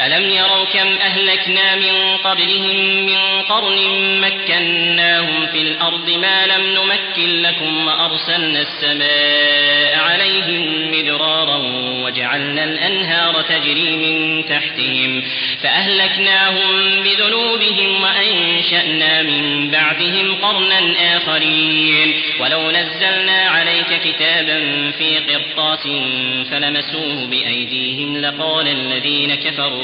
ألم يروا كم أهلكنا من قبلهم من قرن مكناهم في الأرض ما لم نمكن لكم وأرسلنا السماء عليهم مدرارا وجعلنا الأنهار تجري من تحتهم فأهلكناهم بذنوبهم وأنشأنا من بعدهم قرنا آخرين ولو نزلنا عليك كتابا في قرطاس فلمسوه بأيديهم لقال الذين كفروا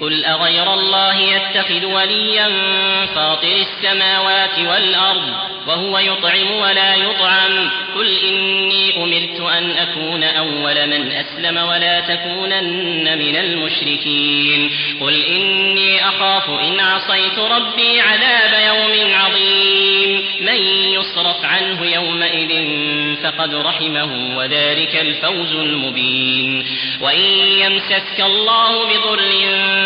قل أغير الله يتخذ وليا فاطر السماوات والأرض وهو يطعم ولا يطعم قل إني أمرت أن أكون أول من أسلم ولا تكونن من المشركين قل إني أخاف إن عصيت ربي عذاب يوم عظيم من يصرف عنه يومئذ فقد رحمه وذلك الفوز المبين وإن يمسسك الله بضر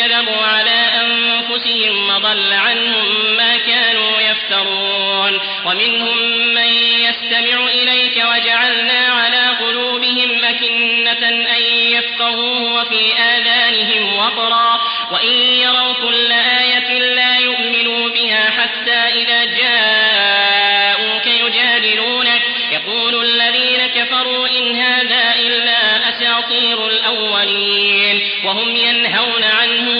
كذبوا على أنفسهم وضل عنهم ما كانوا يفترون. ومنهم من يستمع إليك وجعلنا على قلوبهم أكنة أن يفقهوه وفي آذانهم وقرا. وإن يروا كل آية لا يؤمنوا بها حتى إذا جاءوك يجادلونك. يقول الذين كفروا إن هذا إلا أساطير الأولين. وهم ينهون عنه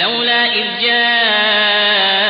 فلولا إذ جاء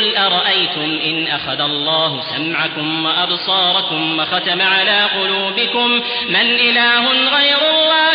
قل أرأيتم إن أخذ الله سمعكم وأبصاركم وختم على قلوبكم من إله غير الله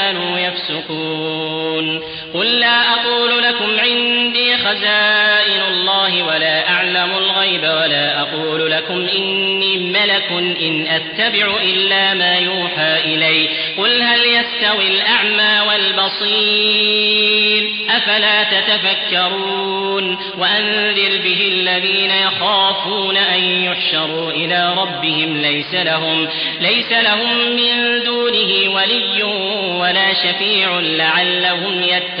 كانوا يفسقون قل لا أقول لكم عندي خزائن الله ولا أعلم الغيب ولا أقول لكم إني ملك إن أتبع إلا ما يوحى إلي. قل هل يستوي الأعمى والبصير؟ أفلا تتفكرون؟ وأنذر به الذين يخافون أن يحشروا إلى ربهم. ليس لهم ليس لهم من دونه ولي ولا شفيع لعلهم يتقون.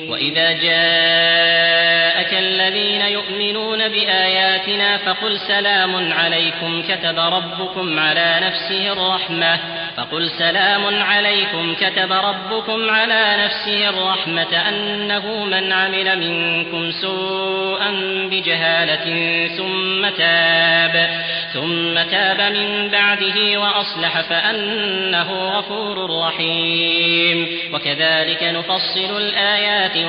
وإذا جاءك الذين يؤمنون بآياتنا فقل سلام عليكم كتب ربكم على نفسه الرحمة فقل سلام عليكم كتب ربكم على نفسه الرحمة أنه من عمل منكم سوءا بجهالة ثم تاب ثم تاب من بعده وأصلح فأنه غفور رحيم وكذلك نفصل الآيات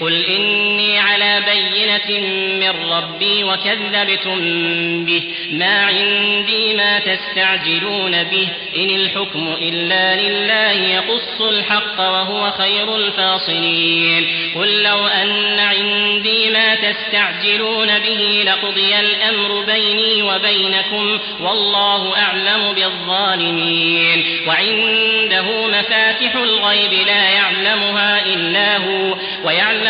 قل إني على بينة من ربي وكذبتم به ما عندي ما تستعجلون به إن الحكم إلا لله يقص الحق وهو خير الفاصلين قل لو أن عندي ما تستعجلون به لقضي الأمر بيني وبينكم والله أعلم بالظالمين وعنده مفاتح الغيب لا يعلمها إلا هو ويعلم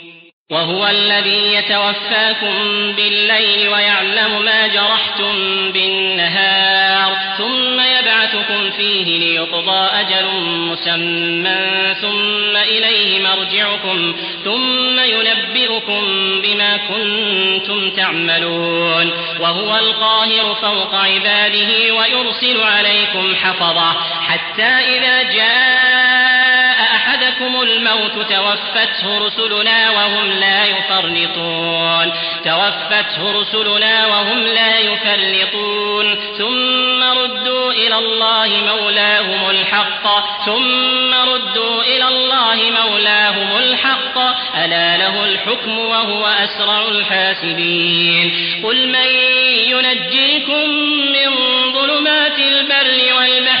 وهو الذي يتوفاكم بالليل ويعلم ما جرحتم بالنهار ثم يبعثكم فيه ليقضى أجل مسمى ثم إليه مرجعكم ثم ينبئكم بما كنتم تعملون وهو القاهر فوق عباده ويرسل عليكم حفظة حتى إذا جاء الموت توفته رسلنا وهم لا يفرطون. توفته رسلنا وهم لا يفرطون. ثم ردوا إلى الله مولاهم الحق. ثم ردوا إلى الله مولاهم الحق. ألا له الحكم وهو أسرع الحاسبين. قل من ينجيكم من ظلمات البر والبحر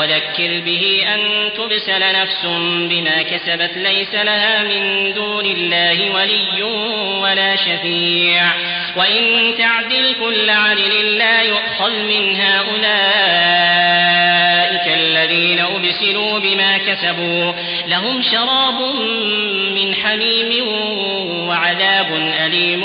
وذكر به أن تبسل نفس بما كسبت ليس لها من دون الله ولي ولا شفيع. وإن تعدل كل عدل لا يؤخذ من أولئك الذين أبسلوا بما كسبوا. لهم شراب من حميم وعذاب أليم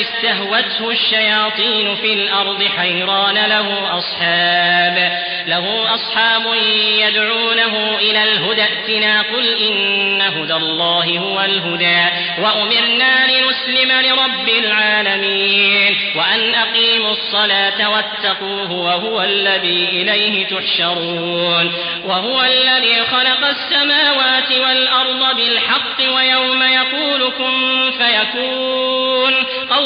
استهوته الشياطين في الأرض حيران له أصحاب له أصحاب يدعونه إلى الهدى ائتنا قل إن هدى الله هو الهدى وأمرنا لنسلم لرب العالمين وأن أقيموا الصلاة واتقوه وهو الذي إليه تحشرون وهو الذي خلق السماوات والأرض بالحق ويوم يقول كن فيكون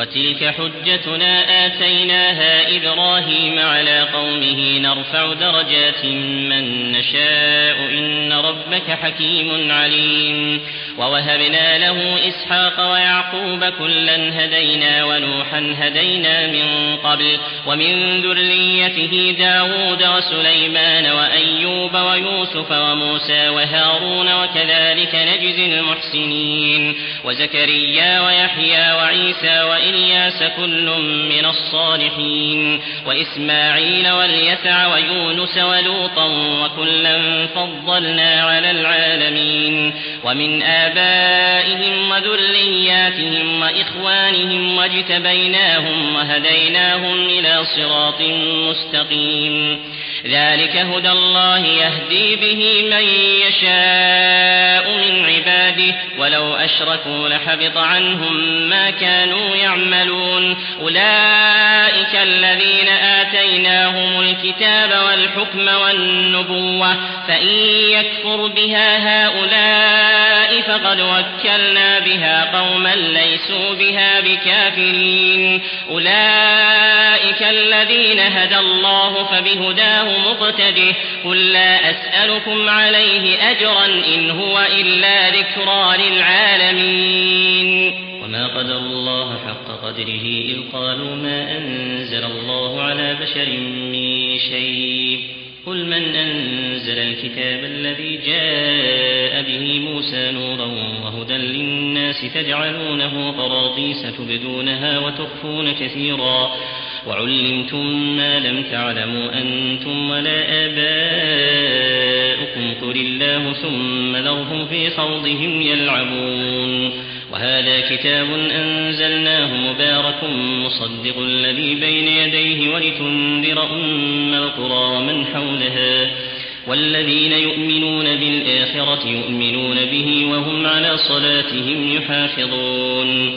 وتلك حجتنا آتيناها إبراهيم على قومه نرفع درجات من نشاء إن ربك حكيم عليم ووهبنا له إسحاق ويعقوب كلا هدينا ونوحا هدينا من قبل ومن ذريته داود وسليمان وأيوب ويوسف وموسى وهارون وكذلك نجزي المحسنين وزكريا ويحيى وعيسى وإلياس كل من الصالحين وإسماعيل واليسع ويونس ولوطا وكلا فضلنا على العالمين ومن آبائهم وذرياتهم وإخوانهم واجتبيناهم وهديناهم إلى صراط مستقيم ذلك هدى الله يهدي به من يشاء من عباده. ولو أشركوا لحبط عنهم ما كانوا يعملون. أولئك الذين آتيناهم الكتاب والحكم والنبوة. فإن يكفر بها هؤلاء فقد وكلنا بها قوما ليسوا بها بكافرين. أولئك الذين هدى الله فبهداه مقتده قل لا أسألكم عليه أجرا إن هو إلا ذكرى للعالمين. وما قدر الله حق قدره إذ قالوا ما أنزل الله على بشر من شيء. قل من أنزل الكتاب الذي جاء به موسى نورا وهدى للناس تجعلونه قراطيس تبدونها وتخفون كثيرا. وعلمتم ما لم تعلموا أنتم ولا آباؤكم قل الله ثم ذرهم في خوضهم يلعبون وهذا كتاب أنزلناه مبارك مصدق الذي بين يديه ولتنذر أم القرى ومن حولها والذين يؤمنون بالآخرة يؤمنون به وهم على صلاتهم يحافظون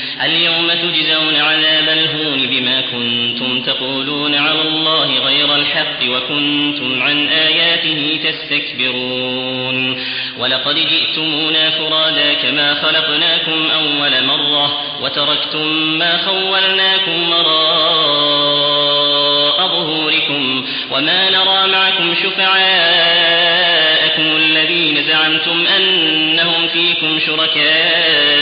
اليوم تجزون عذاب الهون بما كنتم تقولون على الله غير الحق وكنتم عن آياته تستكبرون. ولقد جئتمونا فرادا كما خلقناكم أول مرة وتركتم ما خولناكم وراء ظهوركم وما نرى معكم شفعاءكم الذين زعمتم أنهم فيكم شركاء.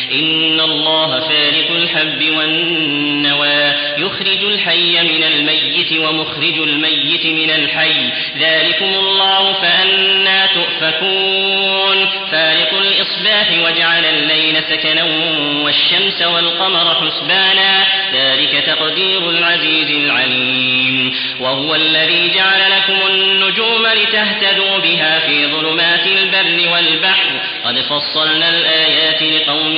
إن الله فارق الحب والنوى يخرج الحي من الميت ومخرج الميت من الحي. ذلكم الله فأنا تؤفكون. فارق الإصباح وجعل الليل سكنا والشمس والقمر حسبانا. ذلك تقدير العزيز العليم. وهو الذي جعل لكم النجوم لتهتدوا بها في ظلمات البر والبحر. قد فصلنا الآيات لقوم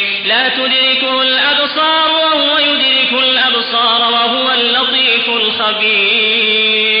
لا تدركه الأبصار وهو يدرك الأبصار وهو اللطيف الخبير.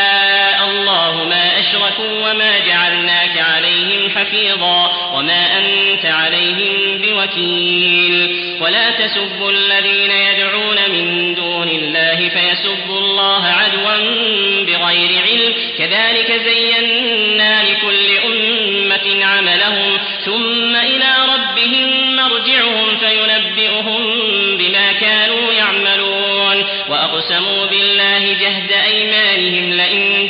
أشركوا وما جعلناك عليهم حفيظا وما أنت عليهم بوكيل ولا تسبوا الذين يدعون من دون الله فيسبوا الله عدوا بغير علم كذلك زينا لكل أمة عملهم ثم إلى ربهم مرجعهم فينبئهم بما كانوا يعملون وأقسموا بالله جهد أيمانهم لئن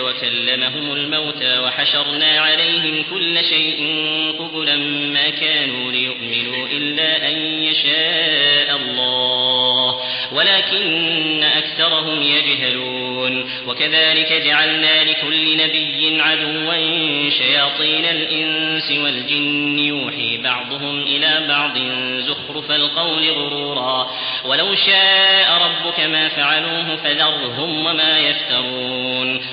وكلمهم الموتى وحشرنا عليهم كل شيء قبلا ما كانوا ليؤمنوا إلا أن يشاء الله ولكن أكثرهم يجهلون. وكذلك جعلنا لكل نبي عدوا شياطين الإنس والجن يوحي بعضهم إلى بعض زخرف القول غرورا. ولو شاء ربك ما فعلوه فذرهم وما يفترون.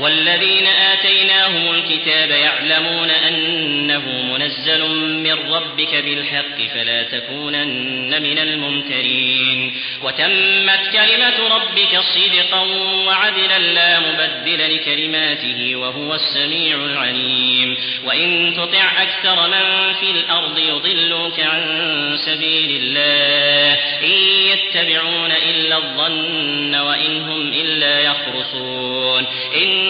والذين آتيناهم الكتاب يعلمون أنه منزل من ربك بالحق فلا تكونن من الممترين وتمت كلمة ربك صدقا وعدلا لا مبدل لكلماته وهو السميع العليم وإن تطع أكثر من في الأرض يضلوك عن سبيل الله إن يتبعون إلا الظن وإن هم إلا يخرصون إن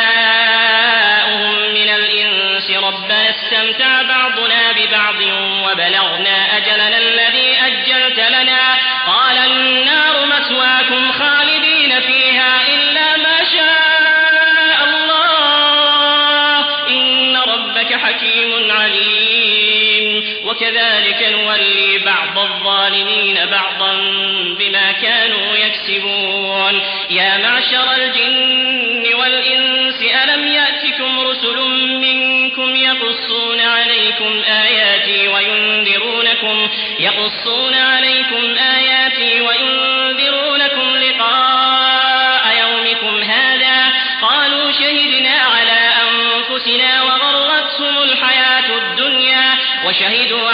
أستمتع بعضنا ببعض وبلغنا أجلنا الذي أجلت لنا. قال النار مثواكم خالدين فيها إلا ما شاء الله. إن ربك حكيم عليم. وكذلك نولي بعض الظالمين بعضا بما كانوا يكسبون. يا معشر الجن والإنس عليكم آياتي وينذرونكم يقصون عليكم آياتي وينذرونكم لقاء يومكم هذا. قالوا شهدنا على أنفسنا وغرتهم الحياة الدنيا شهدوا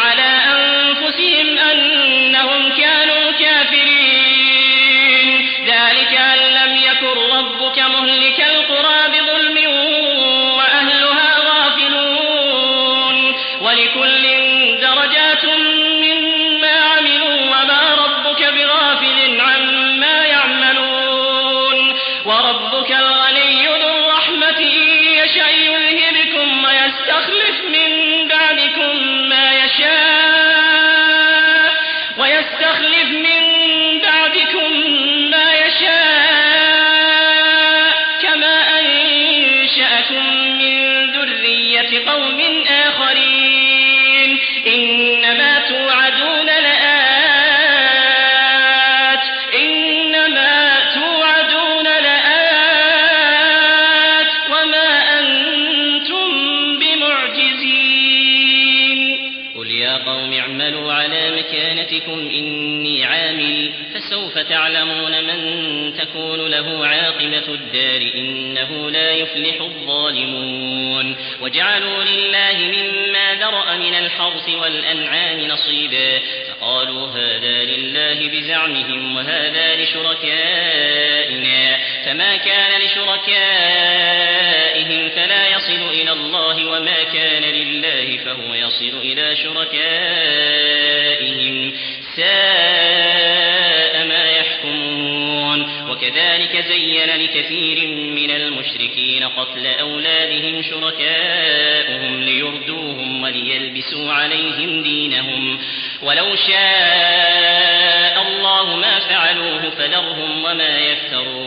مكانتكم إني عامل فسوف تعلمون من تكون له عاقبة الدار إنه لا يفلح الظالمون وجعلوا لله مما ذرأ من الحرث والأنعام نصيبا فقالوا هذا لله بزعمهم وهذا لشركائنا فما كان لشركائهم فلا يصل إلى الله وما كان لله فهو يصل إلى شركائهم ساء ما يحكمون وكذلك زين لكثير من المشركين قتل أولادهم شركاؤهم ليردوهم وليلبسوا عليهم دينهم ولو شاء الله ما فعلوه فذرهم وما يفترون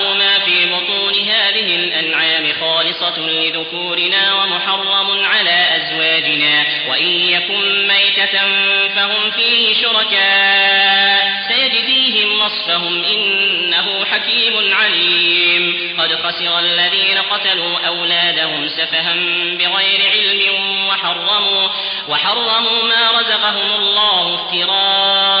لذكورنا ومحرم على أزواجنا وإن يكن ميتة فهم فيه شركاء سيجزيهم وصفهم إنه حكيم عليم قد خسر الذين قتلوا أولادهم سفها بغير علم وحرموا وحرموا ما رزقهم الله افتراء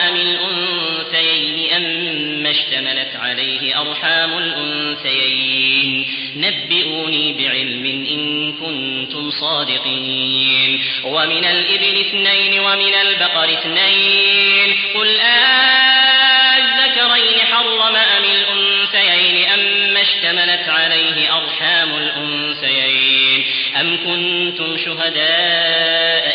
اشتملت عليه أرحام الأنثيين. نبئوني بعلم إن كنتم صادقين. ومن الإبل اثنين ومن البقر اثنين. قل الذكرين حرم أم الأنثيين أم اشتملت عليه أرحام الأنثيين. أم كنتم شهداء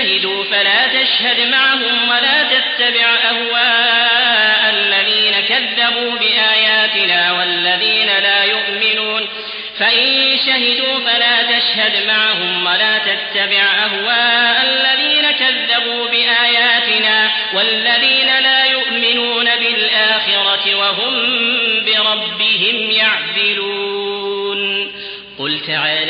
شهدوا فلا تشهد معهم ولا تتبع أهواء الذين كذبوا بآياتنا والذين لا يؤمنون. فإن شهدوا فلا تشهد معهم ولا تتبع أهواء الذين كذبوا بآياتنا والذين لا يؤمنون بالآخرة وهم بربهم يعدلون. قل تعالوا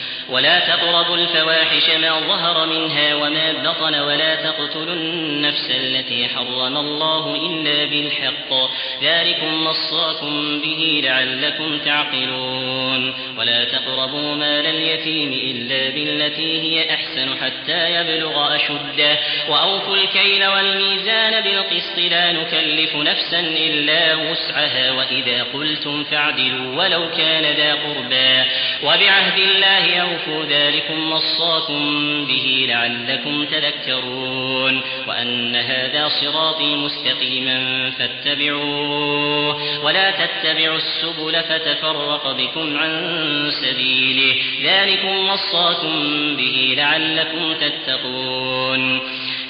ولا تقربوا الفواحش ما ظهر منها وما بطن ولا تقتلوا النفس التي حرم الله إلا بالحق. ذلكم وصاكم به لعلكم تعقلون. ولا تقربوا مال اليتيم إلا بالتي هي أحسن حتى يبلغ أشده. وأوفوا الكيل والميزان بالقسط لا نكلف نفسا إلا وسعها. وإذا قلتم فاعدلوا ولو كان ذا قربى. وبعهد الله أوفوا ذلكم وصاكم به لعلكم تذكرون وأن هذا صراطي مستقيما فاتبعوه ولا تتبعوا السبل فتفرق بكم عن سبيله ذلكم وصاكم به لعلكم تتقون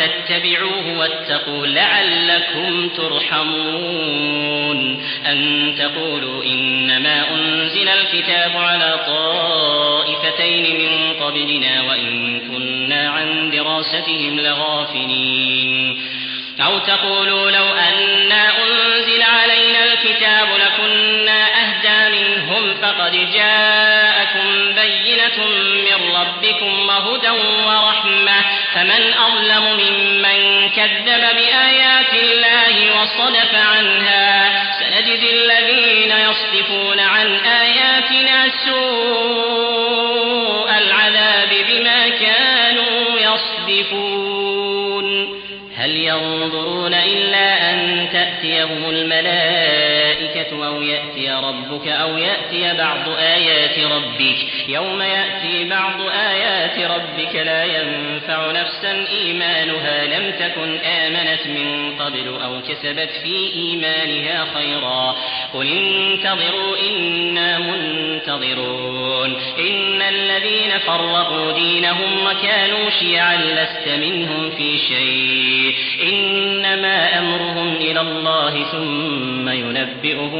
فاتبعوه واتقوا لعلكم ترحمون أن تقولوا إنما أنزل الكتاب على طائفتين من قبلنا وإن كنا عن دراستهم لغافلين أو تقولوا لو أنا أنزل علينا الكتاب لكنا أهدى منهم فقد جاءكم بينة ربكم وهدى ورحمة. فمن أظلم ممن كذب بآيات الله وصدف عنها. سنجزي الذين يصدفون عن آياتنا سوء العذاب بما كانوا يصدفون. هل ينظرون إلا أن تأتيهم الملائكة أو يأتي ربك أو يأتي بعض آيات ربك يوم يأتي بعض آيات ربك لا ينفع نفسا إيمانها لم تكن آمنت من قبل أو كسبت في إيمانها خيرا قل انتظروا إنا منتظرون إن الذين فرقوا دينهم وكانوا شيعا لست منهم في شيء إنما أمرهم إلى الله ثم ينبئهم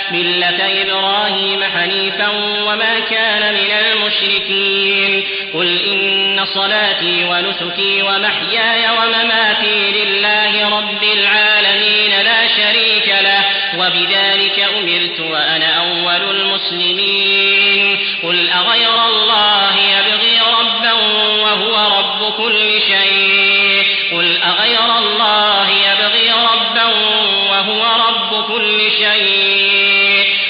ملة إبراهيم حنيفا وما كان من المشركين. قل إن صلاتي ونسكي ومحياي ومماتي لله رب العالمين لا شريك له وبذلك أمرت وأنا أول المسلمين. قل أغير الله يبغي ربا وهو رب كل شيء. قل أغير الله يبغي ربا وهو رب كل شيء.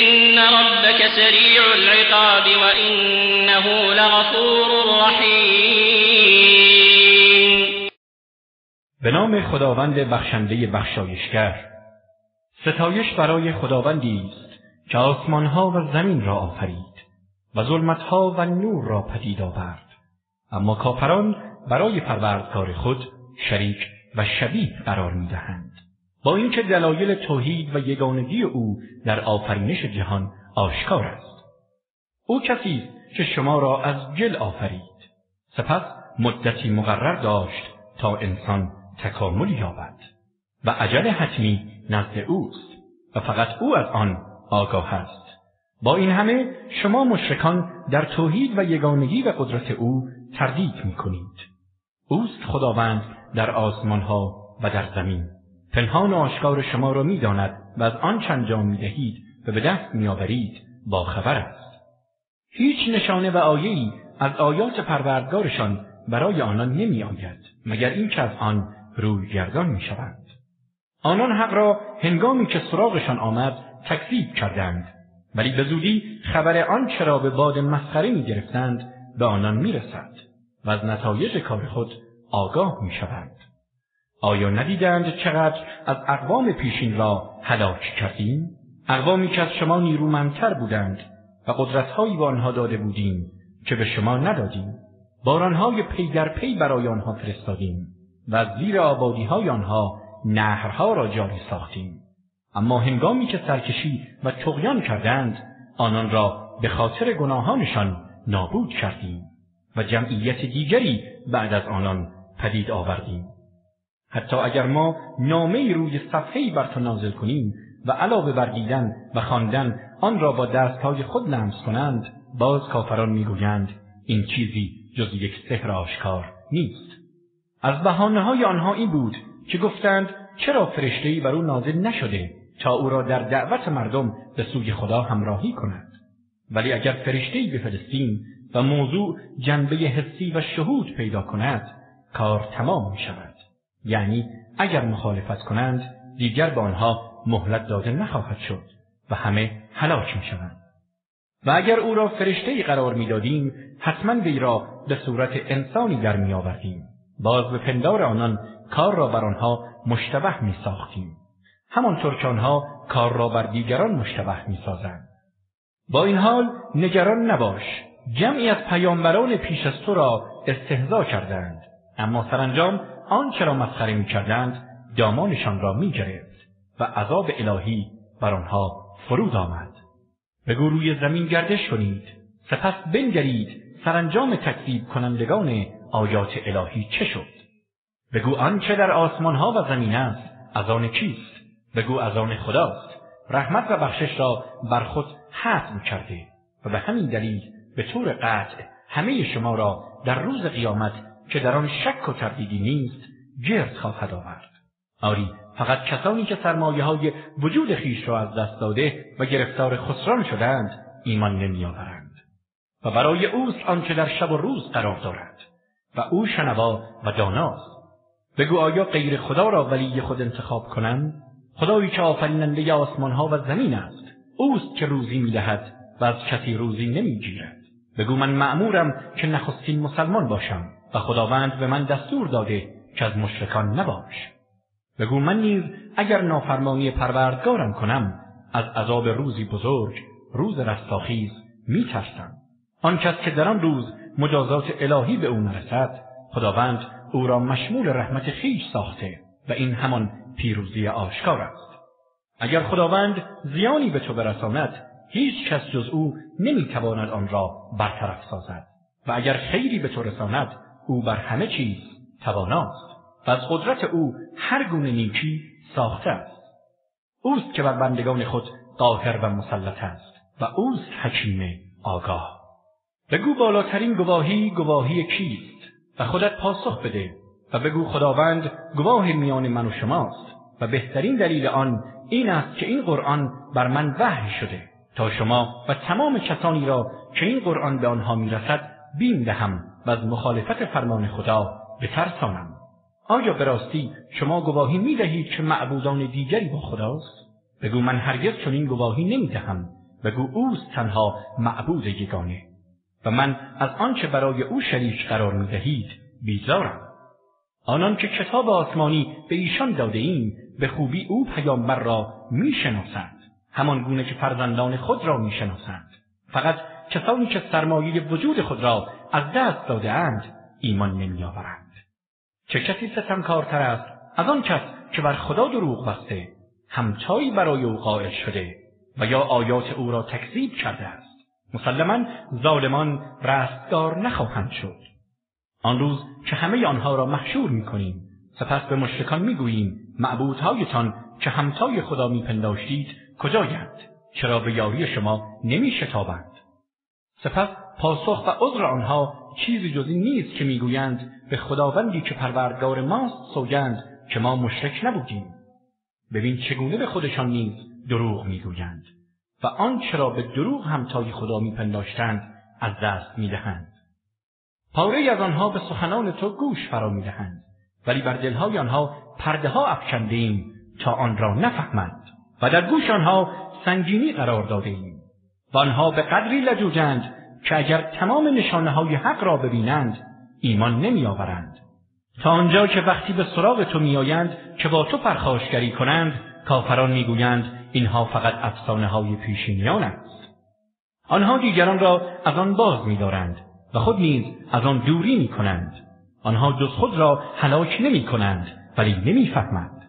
إن ربك سريع العقاب وإنه لغفور رحيم. به نام خداوند بخشنده بخشایشگر ستایش برای خداوندی است که آسمانها و زمین را آفرید و ظلمتها و نور را پدید آورد. اما کافران برای پروردگار خود شریک و شبیه قرار می‌دهند. با اینکه دلایل توحید و یگانگی او در آفرینش جهان آشکار است او کسی که شما را از جل آفرید سپس مدتی مقرر داشت تا انسان تکامل یابد و عجل حتمی نزد اوست و فقط او از آن آگاه است با این همه شما مشرکان در توحید و یگانگی و قدرت او تردید می کنید. اوست خداوند در آسمان ها و در زمین. پنهان و آشکار شما را می داند و از آن چند جام می دهید و به دست می آورید با خبر است. هیچ نشانه و آیه‌ای از آیات پروردگارشان برای آنان نمی آید مگر اینکه از آن روی گردان می شوند. آنان حق را هنگامی که سراغشان آمد تکذیب کردند ولی به زودی خبر آن چرا به باد مسخره می گرفتند به آنان می رسد و از نتایج کار خود آگاه می شوند. آیا ندیدند چقدر از اقوام پیشین را هلاک کردیم؟ اقوامی که از شما نیرومندتر بودند و قدرتهایی به آنها داده بودیم که به شما ندادیم. بارانهای پی در پی برای آنها فرستادیم و از زیر آبادیهای آنها نهرها را جاری ساختیم. اما هنگامی که سرکشی و تقیان کردند آنان را به خاطر گناهانشان نابود کردیم و جمعیت دیگری بعد از آنان پدید آوردیم حتی اگر ما نامه روی صفحه بر تو نازل کنیم و علاوه بر دیدن و خواندن آن را با دستهای خود لمس کنند باز کافران می‌گویند این چیزی جز یک سحر آشکار نیست. از بحانه های آنها این بود که گفتند چرا فرشتهای بر او نازل نشده تا او را در دعوت مردم به سوی خدا همراهی کند؟ ولی اگر فرشتهای بفرستیم و موضوع جنبه حسی و شهود پیدا کند کار تمام می شود یعنی اگر مخالفت کنند دیگر به آنها مهلت داده نخواهد شد و همه هلاک می شوند و اگر او را فرشته قرار می‌دادیم حتما وی را به صورت انسانی در می آوردیم باز به پندار آنان کار را بر آنها مشتبه می ساختیم همانطور که آنها کار را بر دیگران مشتبه می‌سازند. با این حال نگران نباش جمعی از پیامبران پیش از تو را استهزا کردند اما سرانجام آنچه را مسخره می‌کردند دامانشان را می‌گرفت و عذاب الهی بر آنها فرود آمد. بگو روی زمین گردش کنید سپس بنگرید سرانجام تکذیب کنندگان آیات الهی چه شد؟ بگو آنچه در آسمانها و زمین است از آن کیست؟ بگو از آن خداست. رحمت و بخشش را بر خود حتم کرده و به همین دلیل به طور قطع همه شما را در روز قیامت که در آن شک و تردیدی نیست جرد خواهد آورد. آری فقط کسانی که سرمایه های وجود خیش را از دست داده و گرفتار خسران شدند ایمان نمیآورند. و برای اوست آنچه در شب و روز قرار دارد. و او شنوا و داناست. بگو آیا غیر خدا را ولی خود انتخاب کنند خدایی که آفریننده آسمان ها و زمین است اوست که روزی می‌دهد و از کسی روزی نمی‌گیرد. بگو من مأمورم که نخستین مسلمان باشم. و خداوند به من دستور داده که از مشرکان نباش. بگو من نیز اگر نافرمانی پروردگارم کنم از عذاب روزی بزرگ روز رستاخیز میترسم. آن کس که در آن روز مجازات الهی به او نرسد خداوند او را مشمول رحمت خیش ساخته و این همان پیروزی آشکار است. اگر خداوند زیانی به تو برساند هیچ کس جز او نمی‌تواند آن را برطرف سازد. و اگر خیری به تو رساند او بر همه چیز تواناست و از قدرت او هر گونه نیکی ساخته است. اوست که بر بندگان خود قاهر و مسلط است و اوست حکیم آگاه. بگو بالاترین گواهی گواهی کیست و خودت پاسخ بده و بگو خداوند گواه میان من و شماست و بهترین دلیل آن این است که این قرآن بر من وحی شده تا شما و تمام کسانی را که این قرآن به آنها می‌رسد بیم دهم. و از مخالفت فرمان خدا بترسانم. آیا به راستی شما گواهی می دهید که معبودان دیگری با خداست؟ بگو من هرگز چنین گواهی نمی دهم بگو اوست تنها معبود یگانه. و من از آنچه برای او شریک قرار می دهید بیزارم. آنان که کتاب آسمانی به ایشان داده ایم به خوبی او پیامبر را می شناسند همان گونه که فرزندان خود را می شناسند فقط کسانی که سرمایه وجود خود را از دست داده اند ایمان نمی آورند. چه کسی ستمکارتر است از آن کس که بر خدا دروغ بسته همتایی برای او قائل شده و یا آیات او را تکذیب کرده است. مسلما ظالمان رستگار نخواهند شد. آن روز که همه آنها را محشور می‌کنیم سپس به مشرکان می‌گوییم معبودهایتان که همتای خدا میپنداشتید کجایند؟ چرا به یاری شما نمیشتابند؟ سپس پاسخ و عذر آنها چیزی جز این نیست که می‌گویند به خداوندی که پروردگار ماست سوگند که ما مشرک نبودیم. ببین چگونه به خودشان نیز دروغ می‌گویند و آنچه را به دروغ همتای خدا میپنداشتند از دست می‌دهند. پاره از آنها به سخنان تو گوش فرا می‌دهند ولی بر دلهای آنها پرده ها افکنده ایم تا آن را نفهمند و در گوش آنها سنگینی قرار داده ایم و آنها به قدری لجوجند که اگر تمام نشانه های حق را ببینند ایمان نمیآورند تا آنجا که وقتی به سراغ تو میآیند که با تو پرخاشگری کنند کافران می‌گویند اینها فقط افسانه های پیشینیان است آنها دیگران را از آن باز میدارند و خود نیز از آن دوری می کنند. آنها جز خود را هلاک نمی کنند ولی نمی‌فهمند.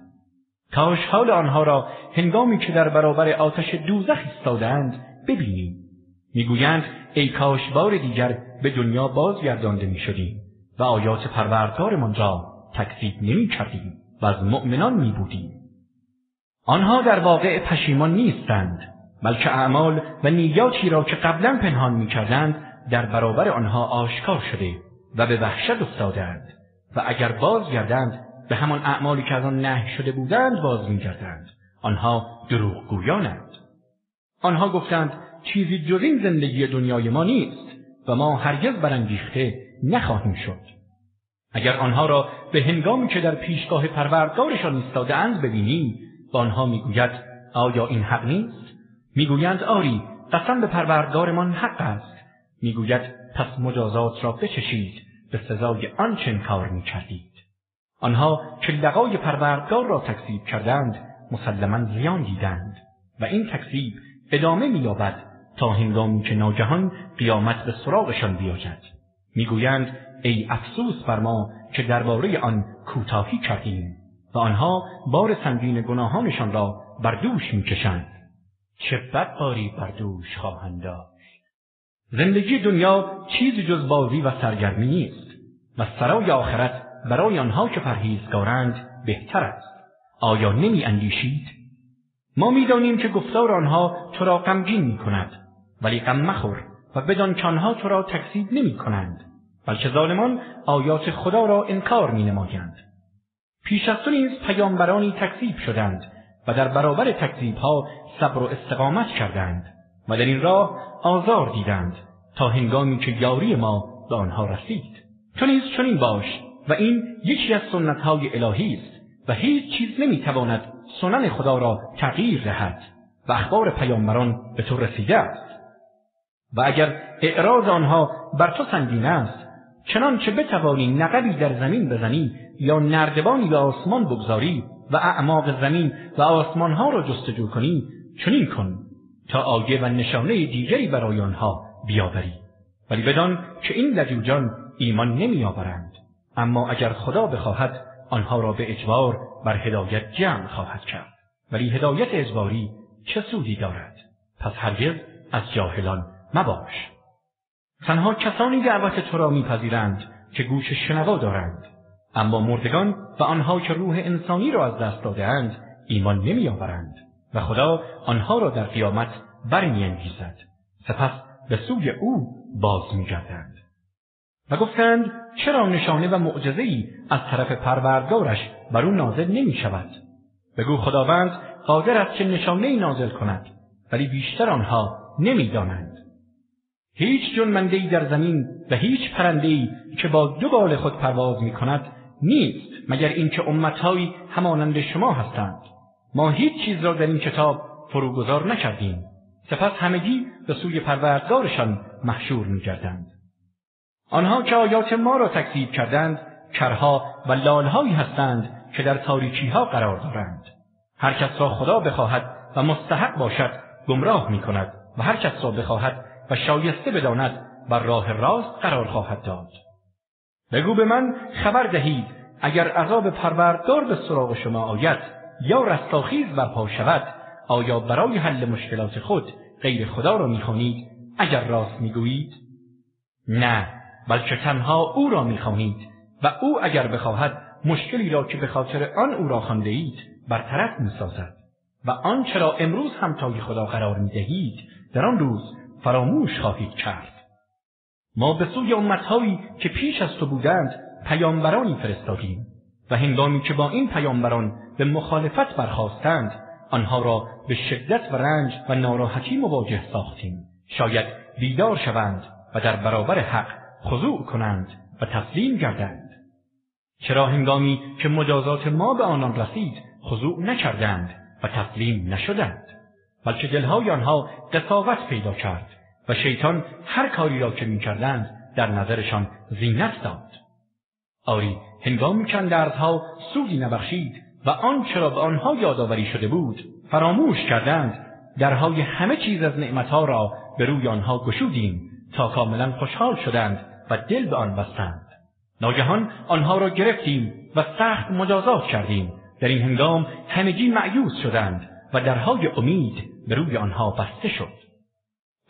کاش حال آنها را هنگامی که در برابر آتش دوزخ ایستادند ببینیم. می‌گویند ای کاش بار دیگر به دنیا بازگردانده می شدیم و آیات پروردگارمان را تکذیب نمی کردیم و از مؤمنان می بودیم. آنها در واقع پشیمان نیستند بلکه اعمال و نیاتی را که قبلا پنهان می کردند در برابر آنها آشکار شده و به وحشت افتادند و اگر بازگردند به همان اعمالی که از آن نه شده بودند باز میگردند آنها دروغگویانند آنها گفتند چیزی جز این زندگی دنیای ما نیست و ما هرگز برانگیخته نخواهیم شد. اگر آنها را به هنگامی که در پیشگاه پروردگارشان ایستادهاند ببینی با آنها می‌گوید آیا این حق نیست؟ می‌گویند آری قسم به پروردگارمان حق است. می‌گوید پس مجازات را بچشید به سزای آنچه کار می‌کردید. آنها که لقای پروردگار را تکذیب کردند مسلما زیان دیدند و این تکذیب ادامه مییابد تا هنگامی که ناگهان قیامت به سراغشان بیاید. می‌گویند ای افسوس بر ما که درباره آن کوتاهی کردیم و آنها بار سنگین گناهانشان را بر دوش می‌کشند. چه بد باری بر دوش خواهند زندگی دنیا چیزی جز بازی و سرگرمی نیست و سرای آخرت برای آنها که پرهیزگارند بهتر است. آیا نمی اندیشید؟ ما می‌دانیم که گفتار آنها تو را غمگین می کند ولی غم مخور و بدان که آنها تو را تکذیب نمی کنند بلکه ظالمان آیات خدا را انکار می نمایند. پیش از تو نیز پیامبرانی تکذیب شدند و در برابر تکذیب ها صبر و استقامت کردند و در این راه آزار دیدند تا هنگامی که یاری ما به آنها رسید تو نیز چنین باش و این یکی از سنتهای الهی است و هیچ چیز نمی‌تواند سنن خدا را تغییر دهد و اخبار پیامبران به تو رسیده است و اگر اعراض آنها بر تو سنگین است چنانچه بتوانی نقبی در زمین بزنی یا نردبانی به آسمان بگذاری و اعماق زمین و آسمانها را جستجو کنی چنین کن تا آیه و نشانه دیگری برای آنها بیاوری. ولی بدان که این لجوجان ایمان نمیآورند. اما اگر خدا بخواهد آنها را به اجبار بر هدایت جمع خواهد کرد. ولی هدایت اجباری چه سودی دارد؟ پس هرگز از جاهلان مباش. تنها کسانی دعوت تو را میپذیرند که گوش شنوا دارند. اما مردگان و آنها که روح انسانی را از دست دادهاند ایمان نمیآورند و خدا آنها را در قیامت برمیانگیزد. سپس به سوی او باز میگردند. و گفتند چرا نشانه و معجزهای از طرف پروردگارش بر او نازل نمی شود بگو خداوند قادر است که نشانه نازل کند ولی بیشتر آنها نمی‌دانند. هیچ جنمندهای در زمین و هیچ پرندهای که با دو بال خود پرواز می کند نیست مگر اینکه امتهایی همانند شما هستند. ما هیچ چیز را در این کتاب فروگذار نکردیم. سپس همگی به سوی پروردگارشان محشور میگردند. آنها که آیات ما را تکذیب کردند کرها و لالهایی هستند که در تاریکیها قرار دارند. هر کس را خدا بخواهد و مستحق باشد گمراه می کند و هر کس را بخواهد و شایسته بداند بر راه راست قرار خواهد داد. بگو به من خبر دهید اگر عذاب پروردگار به سراغ شما آید یا رستاخیز برپا شود آیا برای حل مشکلات خود غیر خدا را می‌خوانید؟ اگر راست می‌گویید. نه بلکه تنها او را می‌خوانید و او اگر بخواهد مشکلی را که به خاطر آن او را خوانده اید برطرف می‌سازد. و آنچه را امروز هم تای خدا قرار می‌دهید در آن روز فراموش خواهید کرد. ما به سوی امتهایی که پیش از تو بودند پیامبرانی فرستادیم و هنگامی که با این پیامبران به مخالفت برخواستند آنها را به شدت و رنج و ناراحتی مواجه ساختیم. شاید بیدار شوند و در برابر حق خضوع کنند و تسلیم گردند. چرا هنگامی که مجازات ما به آنان رسید خضوع نکردند و تسلیم نشدند؟ بلکه دلهای آنها قصاوت پیدا کرد و شیطان هر کاری را که می‌کردند در نظرشان زینت داد. آری هنگامی که اندرزها سودی نبخشید و آنچه را به آنها یادآوری شده بود فراموش کردند درهای همه چیز از نعمتها را به روی آنها گشودیم تا کاملا خوشحال شدند و دل به آن بستند. ناگهان آنها را گرفتیم و سخت مجازات کردیم. در این هنگام همگی معیوز شدند. و درهای امید به روی آنها بسته شد.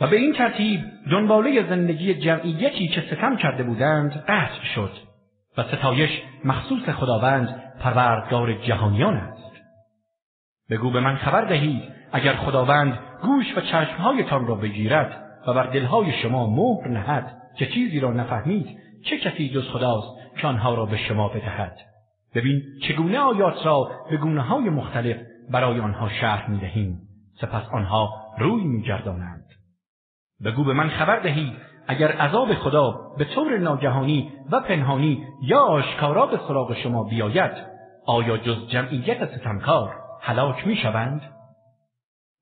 و به این ترتیب دنباله زندگی جمعیتی که ستم کرده بودند قطع شد و ستایش مخصوص خداوند پروردگار جهانیان است. بگو به من خبر دهید اگر خداوند گوش و چشمهایتان را بگیرد و بر دلهای شما مهر نهد که چیزی را نفهمید چه کسی جز خداست که آنها را به شما بدهد؟ ببین چگونه آیات را به گونه های مختلف برای آنها شرح می دهیم سپس آنها روی می گردانند. بگو به من خبر دهید اگر عذاب خدا به طور ناگهانی و پنهانی یا آشکارا به سراغ شما بیاید آیا جز جمعیت ستمکار هلاک می شوند؟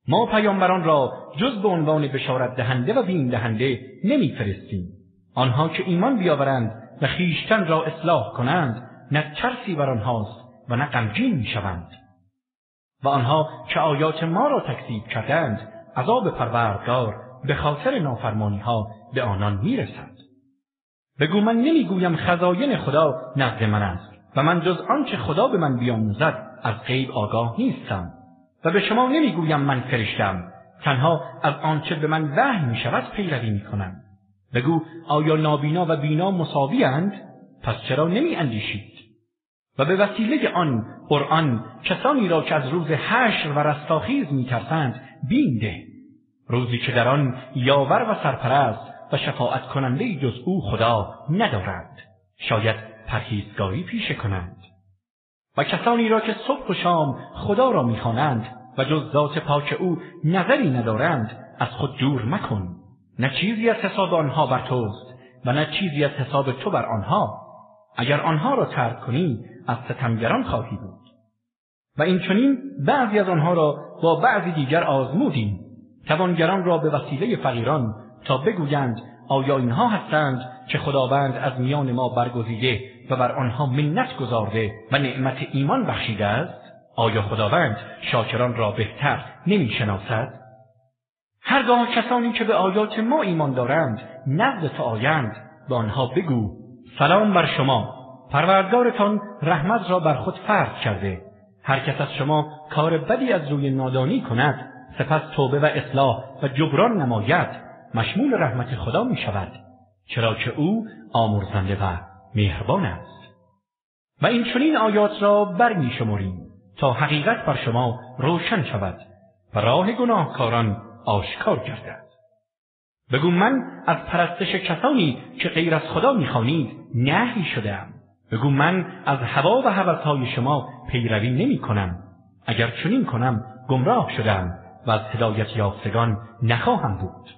ما پیامبران را جز به عنوان بشارت دهنده و بین دهنده نمیفرستیم آنها که ایمان بیاورند و خیشتن را اصلاح کنند نه ترسی بر آنهاست و نه غمگین می‌شوند و آنها که آیات ما را تکذیب کردند عذاب پروردگار به خاطر نافرمانی ها به آنان می‌رسد. بگو من نمی‌گویم خزاین خدا نزد من است و من جز آنچه خدا به من بیاموزد از غیب آگاه نیستم. و به شما نمی‌گویم من فرشتم تنها از آنچه به من وحی می شود پیروی می کنم بگو آیا نابینا و بینا مساویند پس چرا نمی اندیشید و به وسیله آن قرآن کسانی را که از روز حشر و رستاخیز میترسند بین ده. روزی که در آن یاور و سرپرست و شفاعت کننده جز او خدا ندارند شاید پرهیزگاری پیشه کنند. و کسانی را که صبح و شام خدا را می‌خوانند و جز ذات پاک او نظری ندارند از خود دور مکن. نه چیزی از حساب آنها بر توست و نه چیزی از حساب تو بر آنها. اگر آنها را ترک کنی از ستمگران خواهی بود. و این چنین بعضی از آنها را با بعضی دیگر آزمودیم. توانگران را به وسیله فقیران تا بگویند آیا اینها هستند که خداوند از میان ما برگزیده و بر آنها منت گذارده و نعمت ایمان بخشیده است؟ آیا خداوند شاکران را بهتر نمی‌شناسد؟ هرگاه کسانی که به آیات ما ایمان دارند نزد تو آیند به آنها بگو سلام بر شما. پروردگارتان رحمت را بر خود فرض کرده. هر کس از شما کار بدی از روی نادانی کند سپس توبه و اصلاح و جبران نماید. مشمول رحمت خدا می شود. چرا که او آمرزنده و مهربان است. و این چنین آیات را بر می شماریم تا حقیقت بر شما روشن شود و راه گناهکاران آشکار گردد. بگو من از پرستش کسانی که غیر از خدا می‌خوانید نهی شدهام. بگو من از هوا و هوسهای شما پیروی نمی کنم اگر چنین کنم گمراه شدم و از هدایت یافتگان نخواهم بود.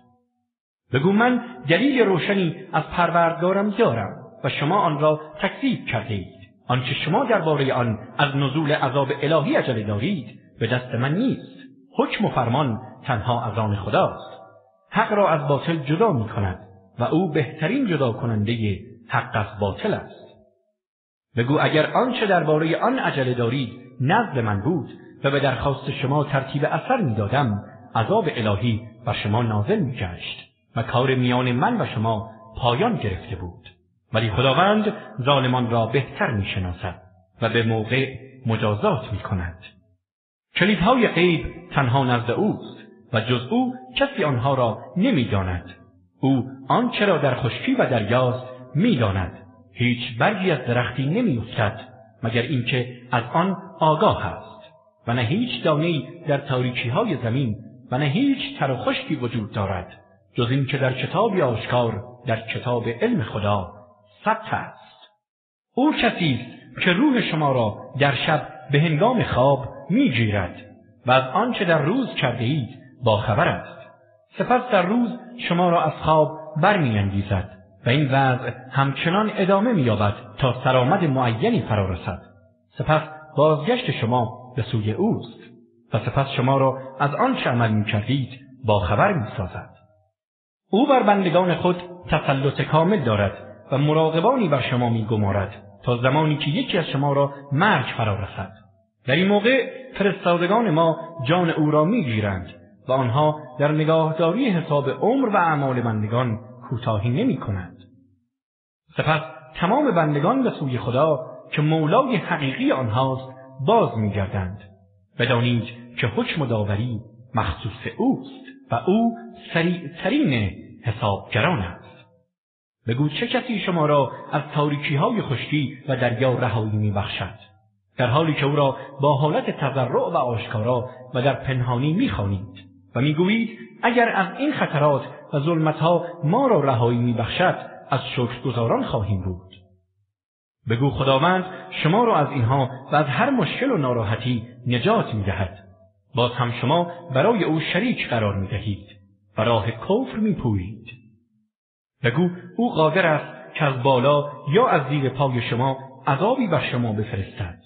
بگو من دلیل روشنی از پروردگارم دارم و شما آن را تکذیب کرده اید آنچه شما درباره آن از نزول عذاب الهی عجله دارید به دست من نیست. حکم و فرمان تنها از آن خداست. حق را از باطل جدا می کند و او بهترین جدا کننده حق از باطل است. بگو اگر آنچه درباره آن عجله دارید نزد من بود و به درخواست شما ترتیب اثر می‌دادم عذاب الهی بر شما نازل میگشت و کار میان من و شما پایان گرفته بود. ولی خداوند ظالمان را بهتر می‌شناسد و به موقع مجازات می‌کند. کلیدهای غیب تنها نزد اوست و جز او کسی آنها را نمی‌داند. او آنچه را در خشکی و دریاست می‌داند. هیچ برگی از درختی نمیافتد مگر اینکه از آن آگاه است. و نه هیچ دانهای در تاریکی های زمین و نه هیچ تر و خشکی وجود دارد جز اینکه در کتابی آشکار در کتاب علم خدا ثبت است. او کسی است که روح شما را در شب به هنگام خواب می‌گیرد و از آنچه در روز کرده اید باخبر است. سپس در روز شما را از خواب برمیانگیزد. و این وضع همچنان ادامه مییابد تا سرآمد معینی فرا رسد. سپس بازگشت شما به سوی اوست و سپس شما را از آنچه عمل می‌کردید باخبر می‌سازد. او بر بندگان خود تسلط کامل دارد و مراقبانی بر شما میگمارد تا زمانی که یکی از شما را مرگ فرا رسد. در این موقع فرستادگان ما جان او را می‌گیرند و آنها در نگاهداری حساب عمر و اعمال بندگان کوتاهی نمی کند. سپس تمام بندگان به سوی خدا که مولای حقیقی آنهاست باز میگردند. بدانید که حکم و داوری مخصوص اوست و او سریعترین حسابگران است. بگو چه کسی شما را از تاریکی های خشکی و دریا رهایی میبخشد؟ در حالی که او را با حالت تضرع و آشکارا و در پنهانی می‌خوانید و می‌گویید اگر از این خطرات و ظلمتها ما را رهایی میبخشد از شکرگزاران خواهیم بود. بگو خداوند شما را از اینها و از هر مشکل و ناراحتی نجات می‌دهد. باز هم شما برای او شریک قرار می‌دهید و راه کفر میپویید. بگو او قادر است که از بالا یا از زیر پای شما عذابی بر شما بفرستد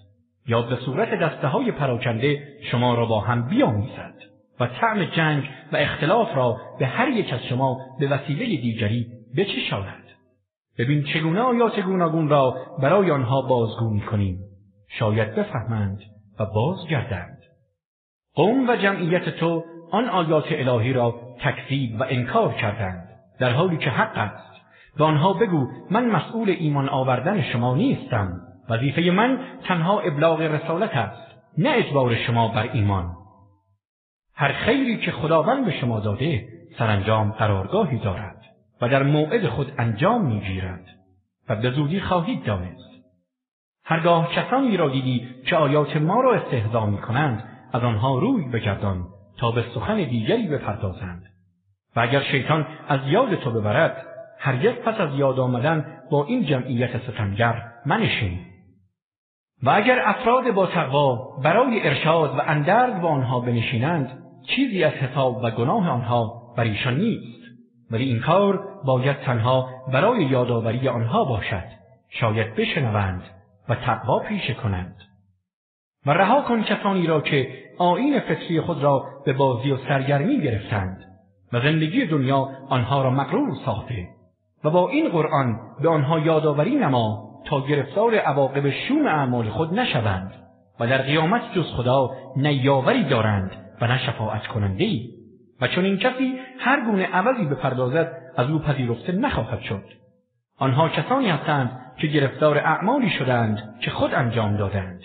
یا به صورت دسته های پراکنده شما را با هم بیامیزد و طعم جنگ و اختلاف را به هر یک از شما به وسیله دیگری بچشاند. ببین چگونه آیات گوناگون را برای آنها بازگو می‌کنیم شاید بفهمند و بازگردند. قوم و جمعیت تو آن آیات الهی را تکذیب و انکار کردند در حالی که حق است. و آنها بگو من مسئول ایمان آوردن شما نیستم. وظیفه من تنها ابلاغ رسالت است نه اجبار شما بر ایمان. هر خیری که خداوند به شما داده سرانجام قرارگاهی دارد. و در موعد خود انجام می‌گیرد و به زودی خواهید دانست. هرگاه کسانی را دیدی که آیات ما را استهزا می کنند از آنها روی بگردان تا به سخن دیگری بپردازند. و اگر شیطان از یاد تو ببرد هرگز پس از یاد آمدن با این جمعیت ستمگر منشین. و اگر افراد با تقوا برای ارشاد و اندرز با آنها بنشینند چیزی از حساب و گناه آنها بر ایشان نیست. ولی این کار باید تنها برای یادآوری آنها باشد. شاید بشنوند و تقوا پیشه کنند. و رها کن کسانی را که آین فطری خود را به بازی و سرگرمی گرفتند و زندگی دنیا آنها را مغرور ساخته و با این قرآن به آنها یادآوری نما تا گرفتار عواقب شوم اعمال خود نشوند و در قیامت جز خدا نیاوری دارند و نه شفاعت کننده ای و چون این کسی هر گونه عوضی بپردازد از او پذیرفته نخواهد شد. آنها کسانی هستند که گرفتار اعمالی شدند که خود انجام دادند.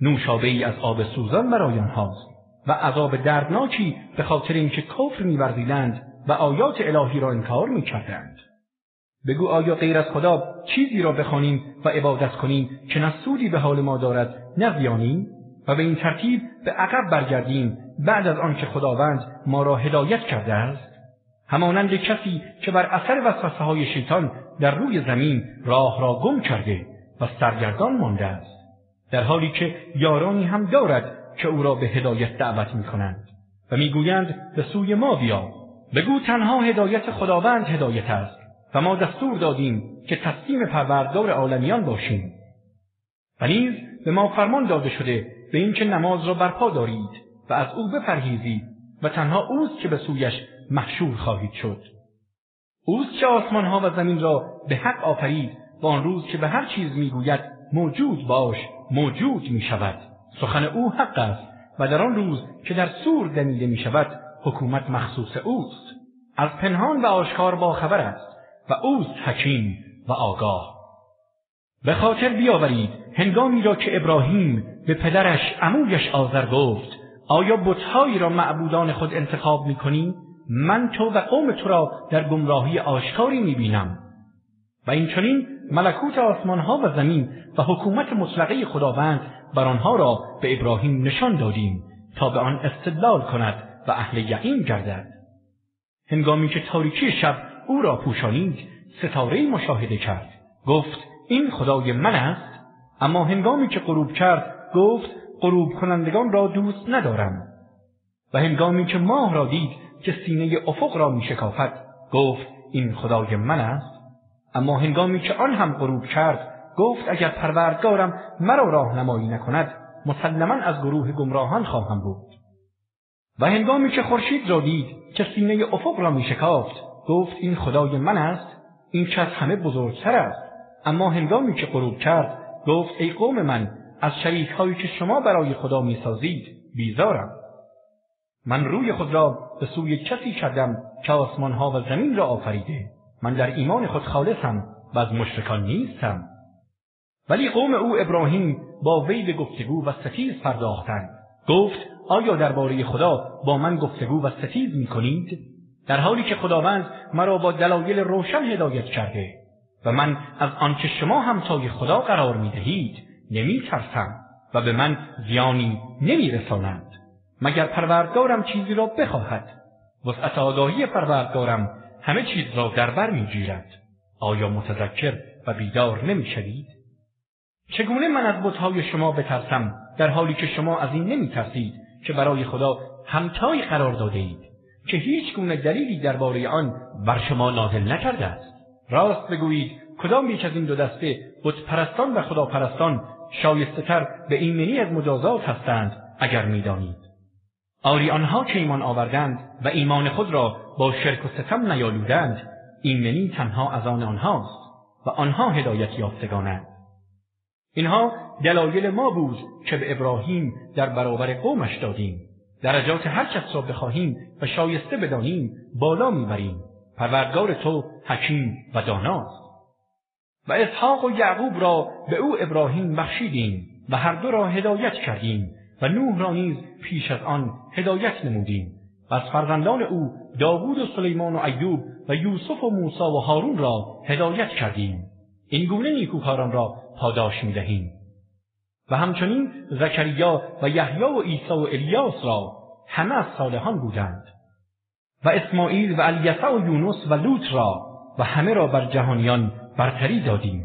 نوشابه ای از آب سوزان برای آنهاست و عذاب دردناکی به خاطر اینکه کفر میورزیدند و آیات الهی را انکار می‌کردند. بگو آیا غیر از خدا چیزی را بخوانیم و عبادت کنیم که نه سودی به حال ما دارد نه زیانی و به این ترتیب به عقب برگردیم بعد از آنکه خداوند ما را هدایت کرده است همانند کسی که بر اثر وسوسه های شیطان در روی زمین راه را گم کرده و سرگردان مانده است در حالی که یارانی هم دارد که او را به هدایت دعوت می کنند و می‌گویند به سوی ما بیا بگو تنها هدایت خداوند هدایت است و ما دستور دادیم که تسلیم پروردگار عالمیان باشیم. و نیز به ما فرمان داده شده به اینکه نماز را برپا دارید. و از او بپرهیزید و تنها اوست که به سویش محشور خواهید شد. اوست که آسمانها و زمین را به حق آفرید و آن روز که به هر چیز می‌گوید موجود باش موجود می شود سخن او حق است و در آن روز که در سور دمیده می شود حکومت مخصوص اوست. از پنهان و آشکار با خبر است و اوست حکیم و آگاه. به خاطر بیاورید هنگامی را که ابراهیم به پدرش عمویش آذر گفت آیا بتهایی را معبودان خود انتخاب می من تو و قوم تو را در گمراهی آشکاری می بینم و این چنین ملکوت آسمانها و زمین و حکومت مطلقه خداوند بر آنها را به ابراهیم نشان دادیم تا به آن استدلال کند و اهل یقین گردد. هنگامی که تاریکی شب او را پوشانید ستاره مشاهده کرد. گفت این خدای من است. اما هنگامی که غروب کرد گفت غروب کنندگان را دوست ندارم. و هنگامی که ماه را دید که سینه افق را می شکافت گفت این خدای من است. اما هنگامی که آن هم غروب کرد گفت اگر پروردگارم مرا راهنمایی نکند مسلما از گروه گمراهان خواهم بود. و هنگامی که خورشید را دید که سینه افق را می شکافت گفت این خدای من است این که از همه بزرگتر است. اما هنگامی که غروب کرد گفت ای قوم من از شریک هایی که شما برای خدا می سازید بیزارم. من روی خود را به سوی کسی کردم که آسمان ها و زمین را آفریده. من در ایمان خود خالصم و از مشرکان نیستم. ولی قوم او ابراهیم با وی به گفتگو و ستیز پرداختند. گفت آیا درباره خدا با من گفتگو و ستیز می کنید؟ در حالی که خداوند مرا با دلایل روشن هدایت کرده و من از آنچه شما همتای خدا قرار می دهید نمی ترسم و به من زیانی نمی رسانند مگر پروردگارم چیزی را بخواهد وسعت آگاهی پروردگارم همه چیز را در می گیرد. آیا متذکر و بیدار نمی شدید؟ چگونه من از بتهای شما بترسم در حالی که شما از این نمی ترسید که برای خدا همتایی قرار داده اید که هیچ گونه دلیلی درباره آن بر شما نازل نکرده است راست بگویید کدام یک از این دو دسته پرستان و خداپرستان شایسته تر به ایمنی از مجازات هستند اگر می‌دانید. آری آنها که ایمان آوردند و ایمان خود را با شرک و ستم نیالودند ایمنی تنها از آن آنهاست و آنها هدایت یافتگانند اینها دلایل ما بود که به ابراهیم در برابر قومش دادیم. درجات هر کس را بخواهیم و شایسته بدانیم بالا می‌بریم. پروردگار تو حکیم و داناست. و اسحاق و یعقوب را به او ابراهیم بخشیدیم و هر دو را هدایت کردیم و نوح را نیز پیش از آن هدایت نمودیم. و از فرزندان او داوود و سلیمان و ایوب و یوسف و موسی و هارون را هدایت کردیم. این گونه نیکوکاران را پاداش می‌دهیم. و همچنین زکریا و یحیی و عیسی و الیاس را همه از صالحان بودند. و اسماعیل و الیسع و یونس و لوط را و همه را بر جهانیان برتری دادیم.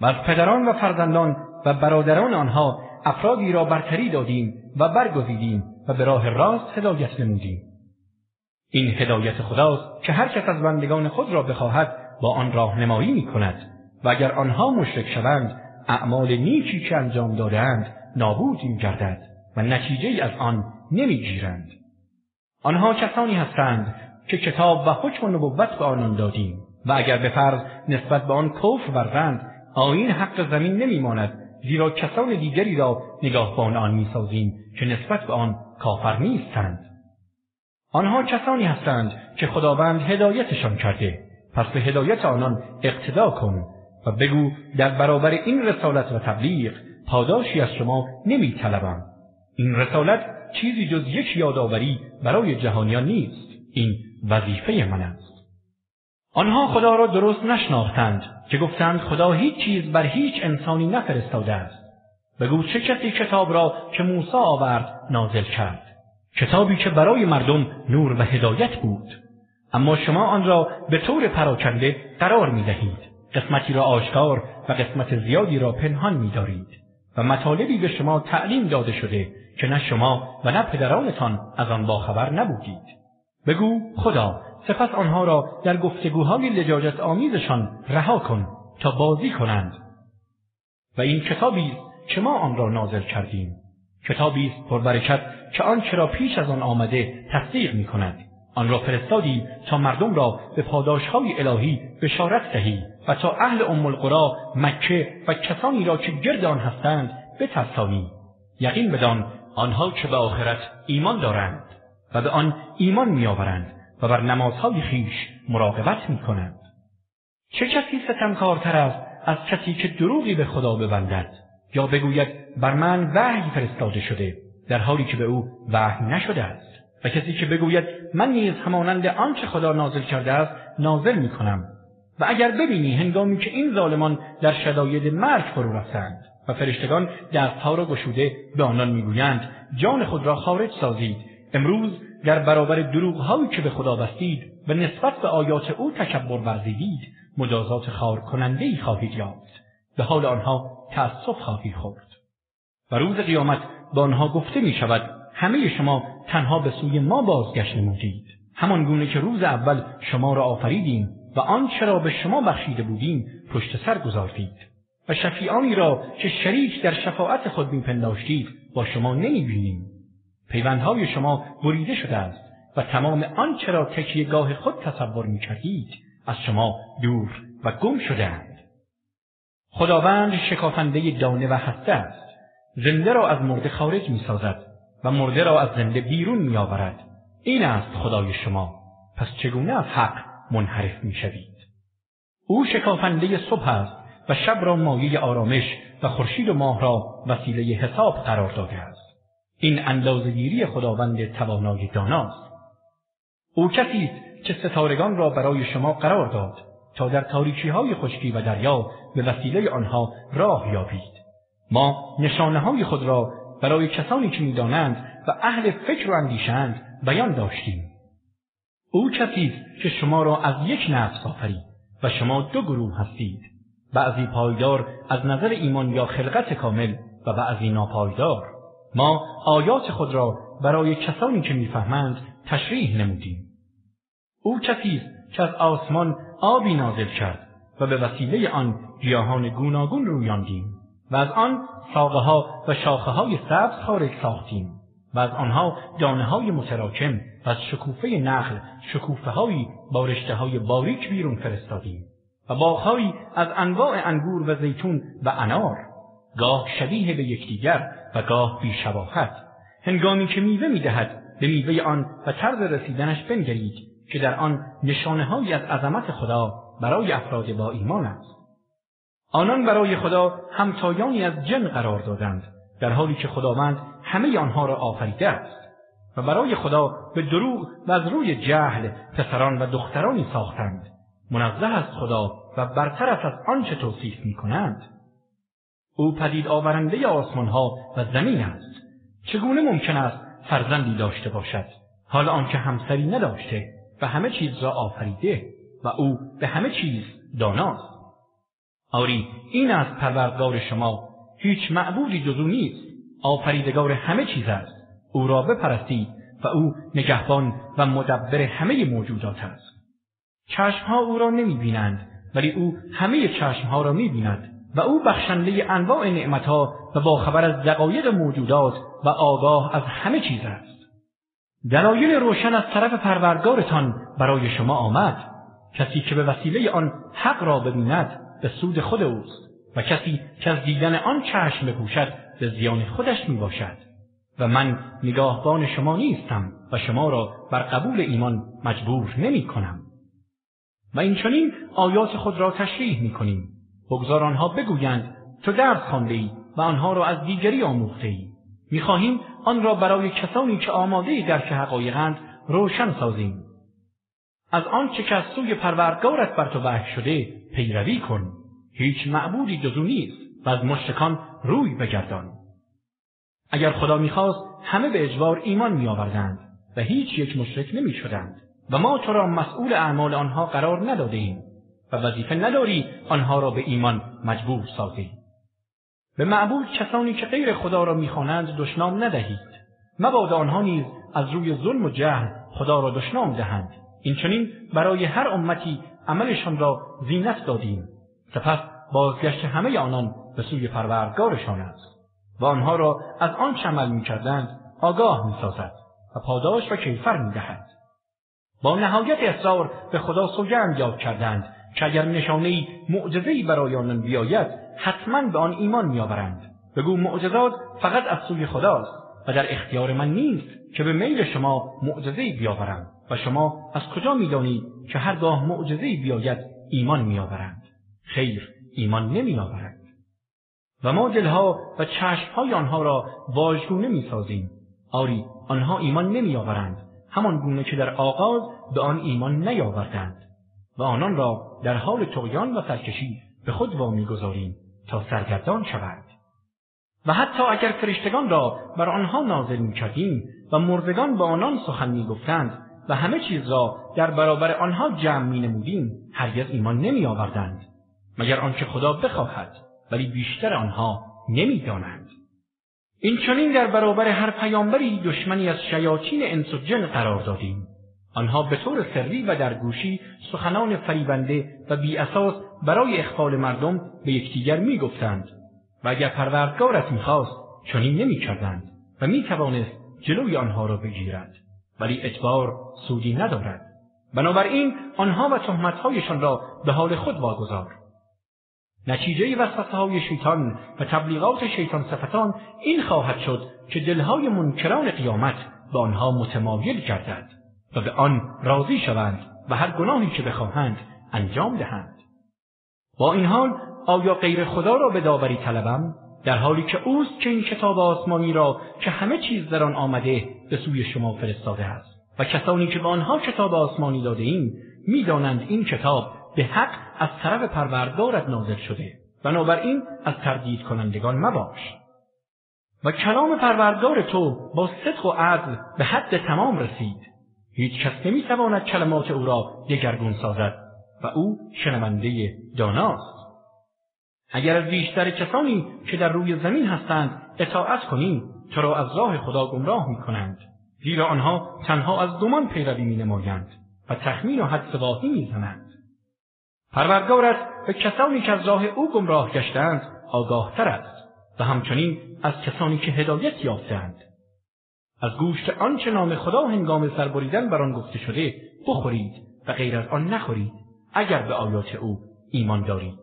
و از پدران و فرزندان و برادران آنها افرادی را برتری دادیم و برگزیدیم و به راه راست هدایت نمودیم. این هدایت خداست که هر کس از بندگان خود را بخواهد با آن راهنمایی می کند و اگر آنها مشرک شوند اعمال نیکی که انجام دادهاند نابود می گردد و نتیجه از آن نمی گیرند. آنها کسانی هستند که کتاب و حکم و نبوت به آنان دادیم. و اگر به فرض نسبت به آن کفر ورزند آین حق زمین نمیماند زیرا کسان دیگری را نگاهبان آن می‌سازیم که نسبت به آن کافر نیستند. آنها کسانی هستند که خداوند هدایتشان کرده. پس به هدایت آنان اقتدا کن و بگو در برابر این رسالت و تبلیغ پاداشی از شما نمیطلبم. این رسالت چیزی جز یک یادآوری برای جهانیان نیست. این وظیفه من است. آنها خدا را درست نشناختند که گفتند خدا هیچ چیز بر هیچ انسانی نفرستاده است بگو چه کسی کتاب را که موسی آورد نازل کرد؟ کتابی که برای مردم نور و هدایت بود. اما شما آن را به طور پراکنده قرار می دهید قسمتی را آشکار و قسمت زیادی را پنهان می دارید و مطالبی به شما تعلیم داده شده که نه شما و نه پدرانتان از آن باخبر نبودید. بگو خدا سپس آنها را در گفتگوهای لجاجت آمیزشان رها کن تا بازی کنند. و این کتابی که ما آن را نازل کردیم. کتابی است پربرکت که آنچه را پیش از آن آمده تصدیق می کند. آن را فرستادی تا مردم را به پاداشهای الهی بشارت دهی و تا اهل ام القرا مکه و کسانی را که گرد آن هستند بترسانی. یقین بدان آنها که به آخرت ایمان دارند و به آن ایمان میآورند. و بر نمازهای خیش مراقبت می‌کنند چه کسی ستمکارتر است از کسی که دروغی به خدا ببندد یا بگوید بر من وحی فرستاده شده در حالی که به او وحی نشده است؟ و کسی که بگوید من نیز همانند آنچه خدا نازل کرده است نازل می کنم و اگر ببینی هنگامی که این ظالمان در شداید مرگ فرو رفتند و فرشتگان دستها را گشوده به آنان می‌گویند جان خود را خارج سازید. امروز در برابر دروغهایی که به خدا بستید و نسبت به آیات او تکبر ورزیدید مجازات خار کننده ای خواهید یافت. به حال آنها تأسف خواهید خورد. و روز قیامت به آنها گفته می شود همه شما تنها به سوی ما بازگشت نمودید. همان گونه که روز اول شما را آفریدیم و آنچه را به شما بخشیده بودیم پشت سر گذاردید و شفیعانی را که شریک در شفاعت خود میپنداشتید با شما نمی‌بینیم. پیوندهای شما بریده شده است و تمام آنچه را گاه خود تصور می‌کردید از شما دور و گم شدهاند. خداوند شکافنده دانه و هسته است. زنده را از مرده خارج می‌سازد و مرده را از زنده بیرون میآورد. این است خدای شما. پس چگونه از حق منحرف می‌شوید؟ او شکافنده صبح است و شب را مایه آرامش و خورشید و ماه را وسیله حساب قرار داده است. این اندازهگیری خداوند توانای داناست. او کسی که ستارگان را برای شما قرار داد تا در تاریکی های خشکی و دریا به وسیله آنها راه یابید. ما نشانه های خود را برای کسانی که می‌دانند و اهل فکر و اندیشند بیان داشتیم. او کسی که شما را از یک نفس آفرید و شما دو گروه هستید. بعضی پایدار از نظر ایمان یا خلقت کامل و بعضی ناپایدار. ما آیات خود را برای کسانی که می‌فهمند تشریح نمودیم. او کسی که از آسمان آبی نازل کرد و به وسیله آن گیاهان گوناگون رویاندیم و از آن ساقه ها و شاخه های سبز خارج ساختیم و از آنها دانه های متراکم و از شکوفه نخل شکوفه هایی با رشته های باریک بیرون فرستادیم و باغهایی از انواع انگور و زیتون و انار گاه شبیه به یکدیگر و گاه بیشباهت هنگامی که میوه می‌دهد به میوه آن و طرز رسیدنش بنگرید که در آن نشانه از عظمت خدا برای افراد با ایمان است. آنان برای خدا همتایانی از جن قرار دادند در حالی که خداوند همه آنها را آفریده است. و برای خدا به دروغ و از روی جهل پسران و دخترانی ساختند. منزه است خدا و برتر از آنچه توصیف می کنند او پدید آورنده آسمان ها و زمین است. چگونه ممکن است فرزندی داشته باشد؟ حال آنکه همسری نداشته و همه چیز را آفریده و او به همه چیز داناست. آری این از پروردگار شما. هیچ معبودی جز نیست. آفریدگار همه چیز است. او را بپرستید و او نگهبان و مدبر همه موجودات است. چشمها او را نمی بینند ولی او همه چشمها را می بیند و او بخشنده انواع نعمتها و با خبر از دقایق موجودات و آگاه از همه چیز است. دلایل روشن از طرف پروردگارتان برای شما آمد. کسی که به وسیله آن حق را ببیند به سود خود اوست و کسی که از دیدن آن چشم بپوشد به زیان خودش می باشد و من نگاهبان شما نیستم و شما را بر قبول ایمان مجبور نمی کنم و این چنین آیات خود را تشریح می کنیم بگذار آنها بگویند تو درس خوانده ای و آنها را از دیگری آموخته ای. می‌خواهیم آن را برای کسانی که آماده درک حقایقند روشن سازیم. از آنچه که از سوی پروردگارت بر تو وحی شده پیروی کن. هیچ معبودی جزو نیست و از مشرکان روی بگردان. اگر خدا می‌خواست همه به اجبار ایمان میآوردند و هیچ یک مشرک نمی‌شدند و ما تو را مسئول اعمال آنها قرار نداده ایم و وظیفه نداری آنها را به ایمان مجبور سازی. به معبود کسانی که غیر خدا را می‌خوانند دشنام ندهید. مبادا آنها نیز از روی ظلم و جهل خدا را دشنام دهند. این چنین برای هر امتی عملشان را زینت دادیم. سپس بازگشت همه آنان به سوی پروردگارشان است. و آنها را از آن عمل می‌کردند آگاه می‌سازد و پاداش و کیفر می‌دهد. با نهایت اصرار به خدا سوگند یاد کردند که اگر نشانهای معجزهای برای آنان بیاید حتما به آن ایمان میآورند. بگو معجزات فقط از سوی خداست و در اختیار من نیست که به میل شما معجزهای بیاورم. و شما از کجا می‌دانید که هرگاه معجزهای بیاید ایمان میآورند؟ خیر ایمان نمیآورند و ما دلها و چشمهای آنها را واژگونه می‌سازیم. آری آنها ایمان نمیآورند. همان گونه که در آغاز به آن ایمان نیاوردند. و آنان را در حال تقیان و سرکشی به خود وامیگذاریم تا سرگردان شوند. و حتی اگر فرشتگان را بر آنها نازل می‌کردیم و مردگان به آنان سخن می‌گفتند و همه چیز را در برابر آنها جمع می نمودیم هرگز ایمان نمی آوردند مگر آنکه خدا بخواهد ولی بیشتر آنها نمی‌دانند. این چنین در برابر هر پیامبری دشمنی از شیاطین انس و جن قرار دادیم. آنها به طور سری و در گوشی سخنان فریبنده و بی اساس برای اخفال مردم به یکدیگر می‌گفتند و اگر پروردگارت می‌خواست چنین نمی‌کردند و می‌توانست جلوی آنها را بگیرد. ولی اجبار سودی ندارد. بنابراین آنها و تهمتهایشان را به حال خود واگذار. نتیجه وسوسه های شیطان و تبلیغات شیطان صفتان این خواهد شد که دلهای منکران قیامت به آنها متمایل گردد. و به آن راضی شوند و هر گناهی که بخواهند انجام دهند. با این حال آیا غیر خدا را به داوری طلبم؟ در حالی که اوست که این کتاب آسمانی را که همه چیز در آن آمده به سوی شما فرستاده است و کسانی که به آنها کتاب آسمانی داده ایم می‌دانند این کتاب به حق از طرف پروردگارت نازل شده. بنابراین از تردید کنندگان مباش. و کلام پروردگار تو با صدق و عدل به حد تمام رسید. هیچ کس نمی‌تواند کلمات او را دگرگون سازد و او شنونده داناست اگر از بیشتر کسانی که در روی زمین هستند اطاعت کنی تو را از راه خدا گمراه می کنند زیرا آنها تنها از گمان پیروی می نمایند و تخمین و حدسواهی می زنند. پروردگارت به کسانی که از راه او گمراه گشتند آگاهتر است و همچنین از کسانی که هدایت یافتند. از گوشت آنچه نام خدا هنگام سربریدن بر آن گفته شده بخورید و غیر از آن نخورید اگر به آیات او ایمان دارید.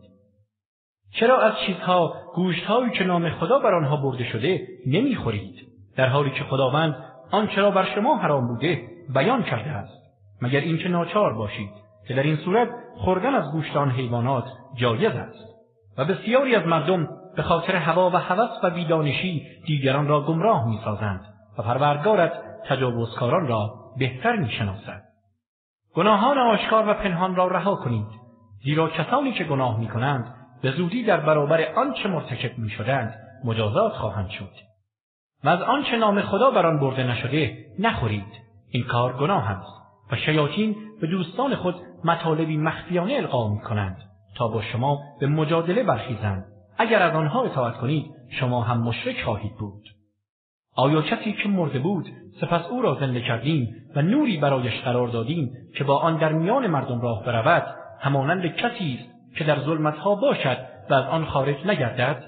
چرا از چیزها گوشتهایی که نام خدا بر آنها برده شده نمی‌خورید؟ در حالی که خداوند آنچه را بر شما حرام بوده بیان کرده است. مگر اینکه ناچار باشید که در این صورت خوردن از گوشت آن حیوانات جایز است. و بسیاری از مردم به خاطر هوا و هوس و بیدانشی دیگران را گمراه می‌سازند. و پروردگارت تجاوزکاران را بهتر می‌شناسد. گناهان آشکار و پنهان را رها کنید زیرا کسانی که گناه می‌کنند به زودی در برابر آنچه مرتکب می شدند مجازات خواهند شد. و از آنچه نام خدا بر آن برده نشده نخورید. این کار گناه است و شیاطین به دوستان خود مطالبی مخفیانه القا می کنند تا با شما به مجادله برخیزند. اگر از آنها اطاعت کنید شما هم مشرک خواهید بود. آیا کسی که مرده بود سپس او را زنده کردیم و نوری برایش قرار دادیم که با آن در میان مردم راه برود همانند کسی است که در ظلمتها باشد و از آن خارج نگردد؟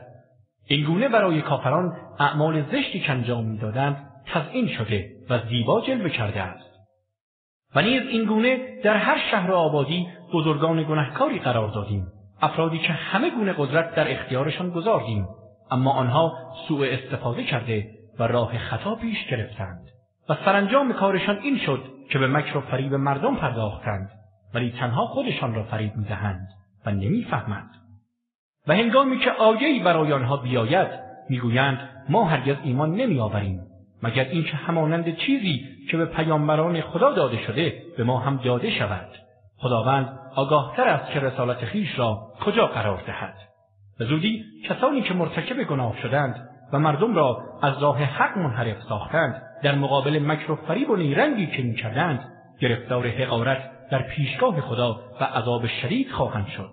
اینگونه برای کافران اعمال زشتی که انجام می‌دادند تزئین شده و زیبا جلوه کرده است. و نیز اینگونه در هر شهر آبادی بزرگان گنهکاری قرار دادیم افرادی که همه گونه قدرت در اختیارشان گذاردیم اما آنها سوء استفاده کرده و راه خطا پیش گرفتند. و سرانجام کارشان این شد که به مکر و فریب مردم پرداختند ولی تنها خودشان را فریب می‌دهند و نمی‌فهمند. و هنگامی که آیهای برای آنها بیاید می‌گویند ما هرگز ایمان نمیآوریم مگر اینکه همانند چیزی که به پیامبران خدا داده شده به ما هم داده شود. خداوند آگاهتر است که رسالت خیش را کجا قرار دهد. به زودی کسانی که مرتکب گناه شدند و مردم را از راه حق منحرف ساختند. در مقابل مکر و فریب و نیرنگی که می‌کردند گرفتار حقارت در پیشگاه خدا و عذاب شدید خواهند شد.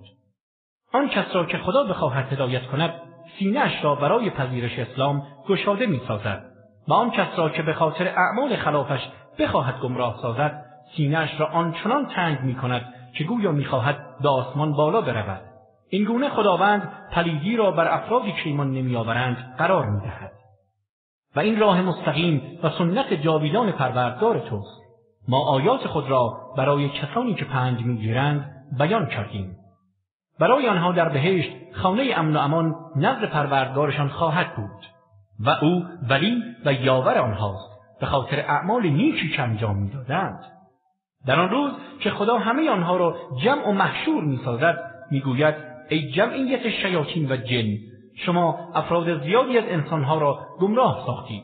آن کس را که خدا بخواهد هدایت کند سینهاش را برای پذیرش اسلام گشاده می‌سازد. و آن کس را که به خاطر اعمال خلافش بخواهد گمراه سازد سینهاش را آنچنان تنگ می کند که گویا می‌خواهد به آسمان بالا برود. این گونه خداوند پلیدی را بر افرادی که ایمان نمیآورند قرار می‌دهد. و این راه مستقیم و سنت جاویدان پروردگار توست. ما آیات خود را برای کسانی که پند می‌گیرند بیان کردیم. برای آنها در بهشت خانه امن و امان نزد پروردگارشان خواهد بود. و او ولی و یاور آنهاست. به خاطر اعمال نیکی که انجام می‌دادند. در آن روز که خدا همه آنها را جمع و محشور می‌سازد می‌گوید ای جمعیت شیاطین و جن شما افراد زیادی از انسانها را گمراه ساختید.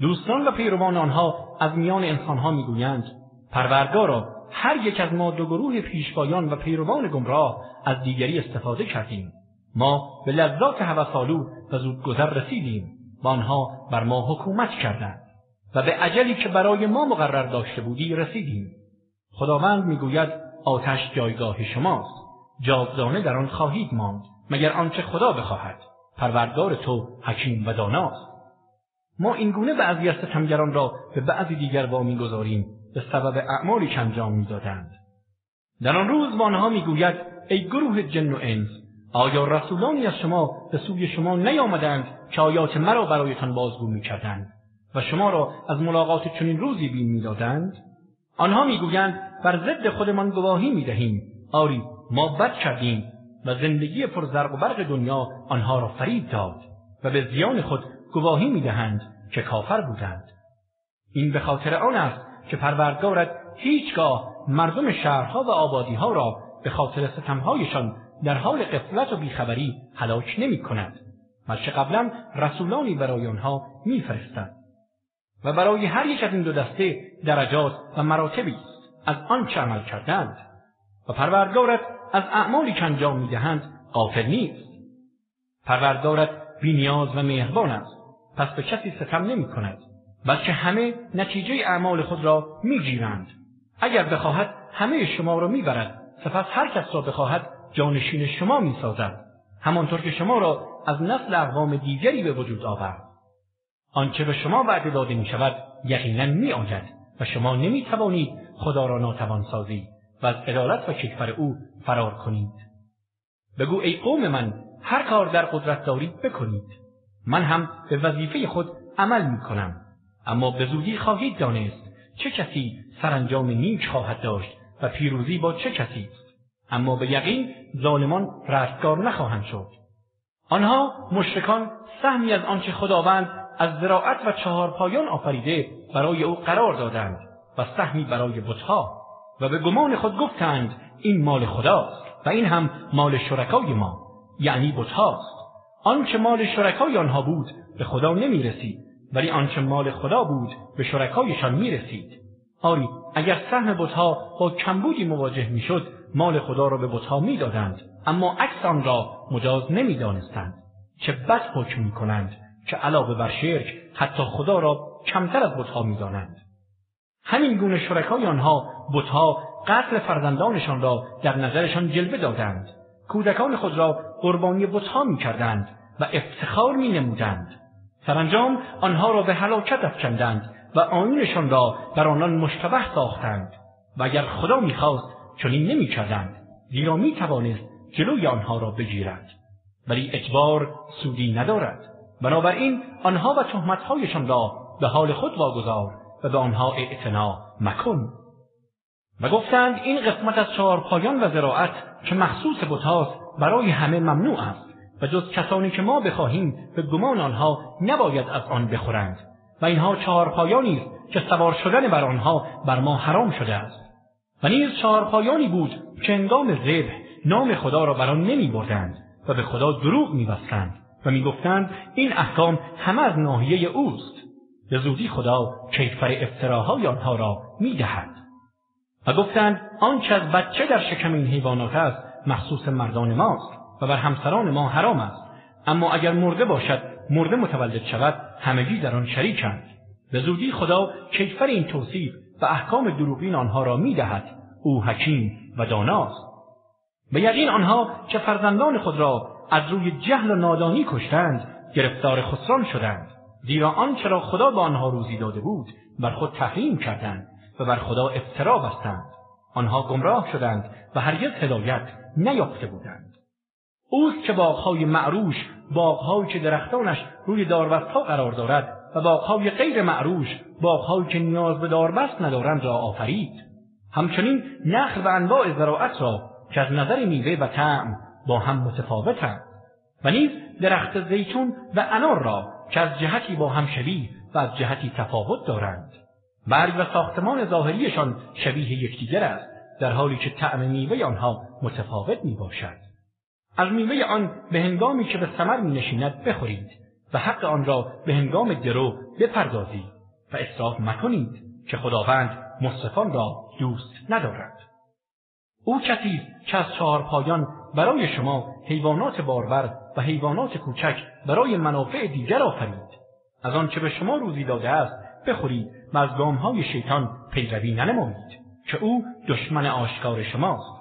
دوستان و پیروان آنها از میان انسانها می‌گویند پروردگارا هر یک از ما دو گروه پیشوایان و پیروان گمراه از دیگری استفاده کردیم. ما به لذات هوسالو و زودگذر رسیدیم و آنها بر ما حکومت کردند و به عجلی که برای ما مقرر داشته بودی رسیدیم. خداوند می‌گوید آتش جایگاه شماست. جاودانه در آن خواهید ماند مگر آنچه خدا بخواهد پروردگار تو حکیم و داناست. ما اینگونه بعضی از ستمگران را به بعضی دیگر وامی گذاریم به سبب اعمالی که انجام می‌دادند. در آن روز به آنها می‌گوید ای گروه جن و انس آیا رسولانی از شما به سوی شما نیامدند که آیات مرا برایتان بازگو می‌کردند و شما را از ملاقات چنین روزی بین می‌دادند؟ آنها می‌گویند بر ضد خودمان گواهی می‌دهیم. آری ما بد کردیم و زندگی پرزرق و برق دنیا آنها را فریب داد و به زیان خود گواهی می‌دهند که کافر بودند. این به خاطر آن است که پروردگارت هیچگاه مردم شهرها و آبادیها را به خاطر ستمهایشان در حال قفلت و بیخبری هلاک نمی کند چه قبلا رسولانی برای آنها میفرستد. و برای هر یک از این دو دسته درجات و مراتبی است از آنچه عمل کردند و پروردگارت از اعمالی که انجام می‌دهند غافل نیست. پروردگارت بینیاز و مهربان است. پس به کسی ستم نمی کند بلکه همه نتیجه اعمال خود را می‌گیرند. اگر بخواهد همه شما را می‌برد. سپس هر کس را بخواهد جانشین شما می‌سازد. همانطور که شما را از نسل اقوام دیگری به وجود آورد. آنچه به شما وعده داده می شود یقینا می و شما نمی توانید خدا را ناتوان سازی و از عدالت و کیفر او فرار کنید. بگو ای قوم من هر کار در قدرت دارید بکنید. من هم به وظیفه خود عمل می کنم اما به زودی خواهید دانست چه کسی سرانجام نیک خواهد داشت و پیروزی با چه کسی است. اما به یقین ظالمان رستگار نخواهند شد. آنها مشرکان سهمی از آنچه خداوند از زراعت و چهار پایان آفریده برای او قرار دادند و سهمی برای بتها. و به گمان خود گفتند این مال خداست و این هم مال شرکای ما یعنی بتهاست. آنچه مال شرکای آنها بود به خدا نمی رسید ولی آنچه مال خدا بود به شرکایشان می رسید آری اگر سهم بتها با کمبودی مواجه می‌شد مال خدا را به بتها می‌دادند اما عکس آن را مجاز نمی‌دانستند. چه بد حکم می‌کنند که علاوه بر شرک حتی خدا را کمتر از بتها می‌دانند. همین گونه شرکای آنها بتها قتل فرزندانشان را در نظرشان جلوه دادند. کودکان خود را قربانی بتها می‌کردند و افتخار مینمودند. سرانجام آنها را به هلاکت افکندند و آینشان را بر آنان مشتبه ساختند. و اگر خدا می‌خواست چنین نمی‌کردند. زیرا می‌توانست جلوی آنها را بگیرد. ولی اجبار سودی ندارد. بنابراین آنها و تهمتهایشان را به حال خود واگذار و به آنها اعتنا مکن. و گفتند این قسمت از چهار پایان و زراعت که مخصوص بتاست برای همه ممنوع است و جز کسانی که ما بخواهیم به گمان آنها نباید از آن بخورند و اینها چهار پایانی است که سوار شدن بر آنها بر ما حرام شده است. و نیز چهار پایانی بود که انگام ذبح نام خدا را بر آن نمی بردند و به خدا دروغ می بستند و می‌گفتند این احکام همه از ناحیه اوست. به زودی خدا کیفر افتراهای آنها را می‌دهد و گفتند آنچه از بچه در شکم این حیوانات است مخصوص مردان ماست و بر همسران ما حرام است. اما اگر مرده باشد مرده متولد شود همگی در آن شریکند. به زودی خدا کیفر این توصیف و احکام دروغین آنها را می‌دهد. او حکیم و داناست. به یقین آنها که فرزندان خود را از روی جهل و نادانی کشتند گرفتار خسران شدند. زیرا آنچه را خدا به آنها روزی داده بود بر خود تحریم کردند. و بر خدا افترا بستند. آنها گمراه شدند و هرگز هدایت نیافته بودند. اوست که باغهای معروش باغهایی که درختانش روی داربستها قرار دارد و باغهای غیر معروش باغهایی که نیاز به داربست ندارند را آفرید. همچنین نخل و انواع زراعت را که از نظر میوه و طعم با هم متفاوتند. و نیز درخت زیتون و انار را که از جهتی با هم شبیه و از جهتی تفاوت دارند. برگ و ساختمان ظاهریشان شبیه یکدیگر است در حالی که طعم میوه آنها متفاوت می باشد. از میوه آن به هنگامی که به ثمر می نشیند بخورید و حق آن را به هنگام درو بپردازید و اصراف مکنید که خداوند مصرفان را دوست ندارد. او کسی که از چهار پایان برای شما حیوانات بارور و حیوانات کوچک برای منافع دیگر آفرید از آنچه به شما روزی داده است بخورید و از گامهای شیطان پیروی ننمایید که او دشمن آشکار شماست.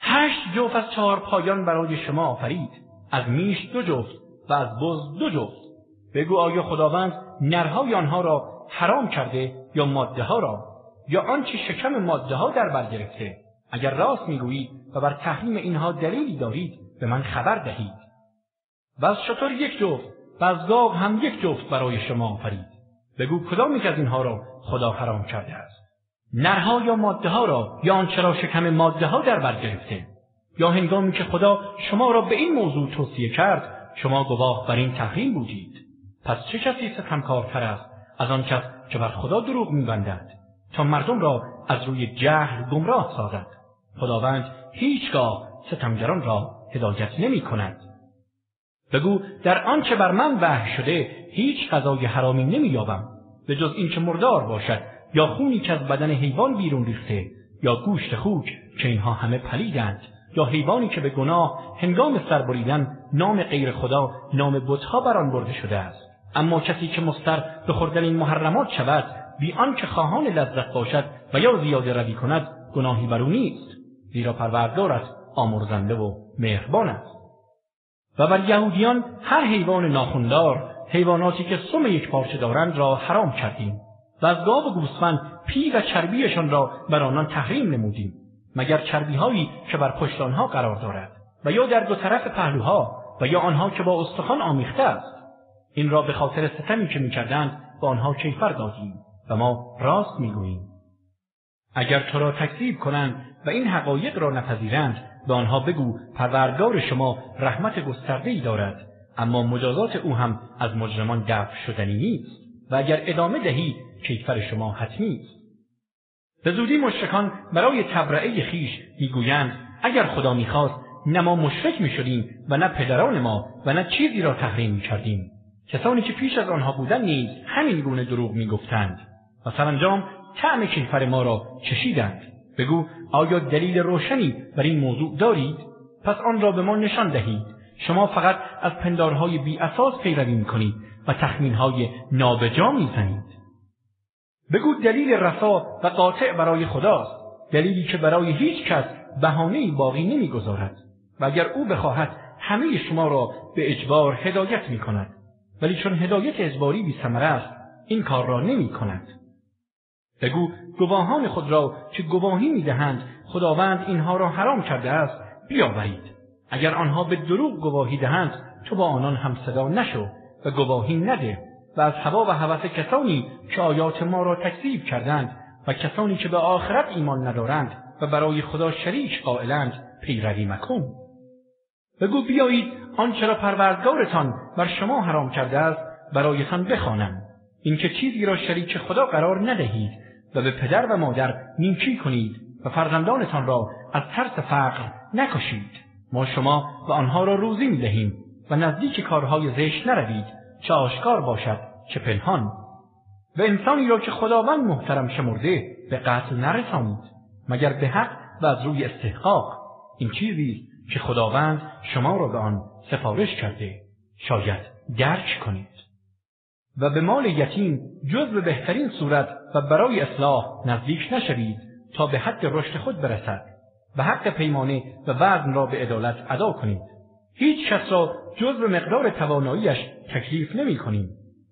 هشت جفت از چهار پایان برای شما آفرید. از میش دو جفت و از بز دو جفت. بگو آیا خداوند نرهای آنها را حرام کرده یا ماده ها را؟ یا آنچه شکم ماده ها در بر گرفته؟ اگر راست می‌گویید و بر تحریم اینها دلیلی دارید به من خبر دهید. و از شطور یک جفت و از گاو هم یک جفت برای شما آفرید. بگو کدام یک از اینها را خدا حرام کرده است؟ نرها یا ماده ها را یا آنچه را شکم ماده ها در بر گرفته؟ یا هنگامی که خدا شما را به این موضوع توصیه کرد شما گواه بر این تحریم بودید. پس چه کسی ستمکارتر است از آن کس که بر خدا دروغ میبندد تا مردم را از روی جهل گمراه سازد؟ خداوند هیچگاه ستمگران را هدایت نمی کند. بگو در آنچه بر من وحی شده هیچ غذای حرامی نمییابم به جز اینکه مردار باشد یا خونی که از بدن حیوان بیرون ریخته یا گوشت خوک که اینها همه پلیدند یا حیوانی که به گناه هنگام سربریدن نام غیر خدا نام بتها بر آن برده شده است. اما کسی که مستر به خوردن این محرمات شود بی آنکه خواهان لذت باشد و یا زیاده روی کند گناهی بر او نیست. زیرا پروردگارت آمرزنده و مهربان است. و بر یهودیان هر حیوان ناخوندار حیواناتی که سم یک پارچه دارند را حرام کردیم و از گاو و گوسفند پی و چربیشان را بر آنان تحریم نمودیم مگر چربیهایی که بر پشت آنها قرار دارد و یا در دو طرف پهلوها و یا آنها که با استخوان آمیخته است؟ این را به خاطر ستمی که می‌کردند به آنها کیفر دادیم و ما راست می‌گوییم. اگر تو را تکذیب کنند و این حقایق را نپذیرند به آنها بگو پروردگار شما رحمت گسترده دارد اما مجازات او هم از مجرمان دفع شدنی نیست و اگر ادامه دهی کیفر شما حتمی است. به زودی مشرکان برای تبرعه خیش می‌گویند اگر خدا می‌خواست نه ما مشرک می‌شدیم و نه پدران ما و نه چیزی را تحریم می‌کردیم. کسانی که پیش از آنها بودن نیز همین گونه دروغ می‌گفتند. و سرانجام طعم کیفر ما را چشیدند. بگو آیا دلیل روشنی بر این موضوع دارید؟ پس آن را به ما نشان دهید. شما فقط از پندارهای بی اساس پیروی می‌کنید و تخمینهای نابجا می‌زنید. بگو دلیل رفا و قاطع برای خداست. دلیلی که برای هیچ کس بهانه باقی نمی‌گذارد. و اگر او بخواهد همه شما را به اجبار هدایت می کند ولی چون هدایت اجباری بی است این کار را نمی کند بگو گواهان خود را که گواهی می‌دهند خداوند اینها را حرام کرده است بیاورید. اگر آنها به دروغ گواهی دهند تو با آنان هم صدا نشو و گواهی نده و از هوا و هوس کسانی که آیات ما را تکذیب کردند و کسانی که به آخرت ایمان ندارند و برای خدا شریک قائلند پیروی مکن. بگو بیایید آنچه را پروردگارتان بر شما حرام کرده است برایتان بخوانم. اینکه چیزی را شریک خدا قرار ندهید و به پدر و مادر نیکی کنید و فرزندانتان را از ترس فقر نکشید. ما شما و آنها را روزی می دهیم و نزدیک کارهای زشت نروید چه آشکار باشد چه پنهان. و انسانی را که خداوند محترم شمرده به قتل نرسانید مگر به حق و از روی استحقاق. این چیزی که خداوند شما را به آن سفارش کرده. شاید درک کنید. و به مال یتیم جز به بهترین صورت و برای اصلاح نزدیک نشوید تا به حد رشد خود برسد. و حق پیمانه و وزن را به عدالت ادا کنید هیچ کس را جز به مقدار تواناییش تکلیف نمی کنیم.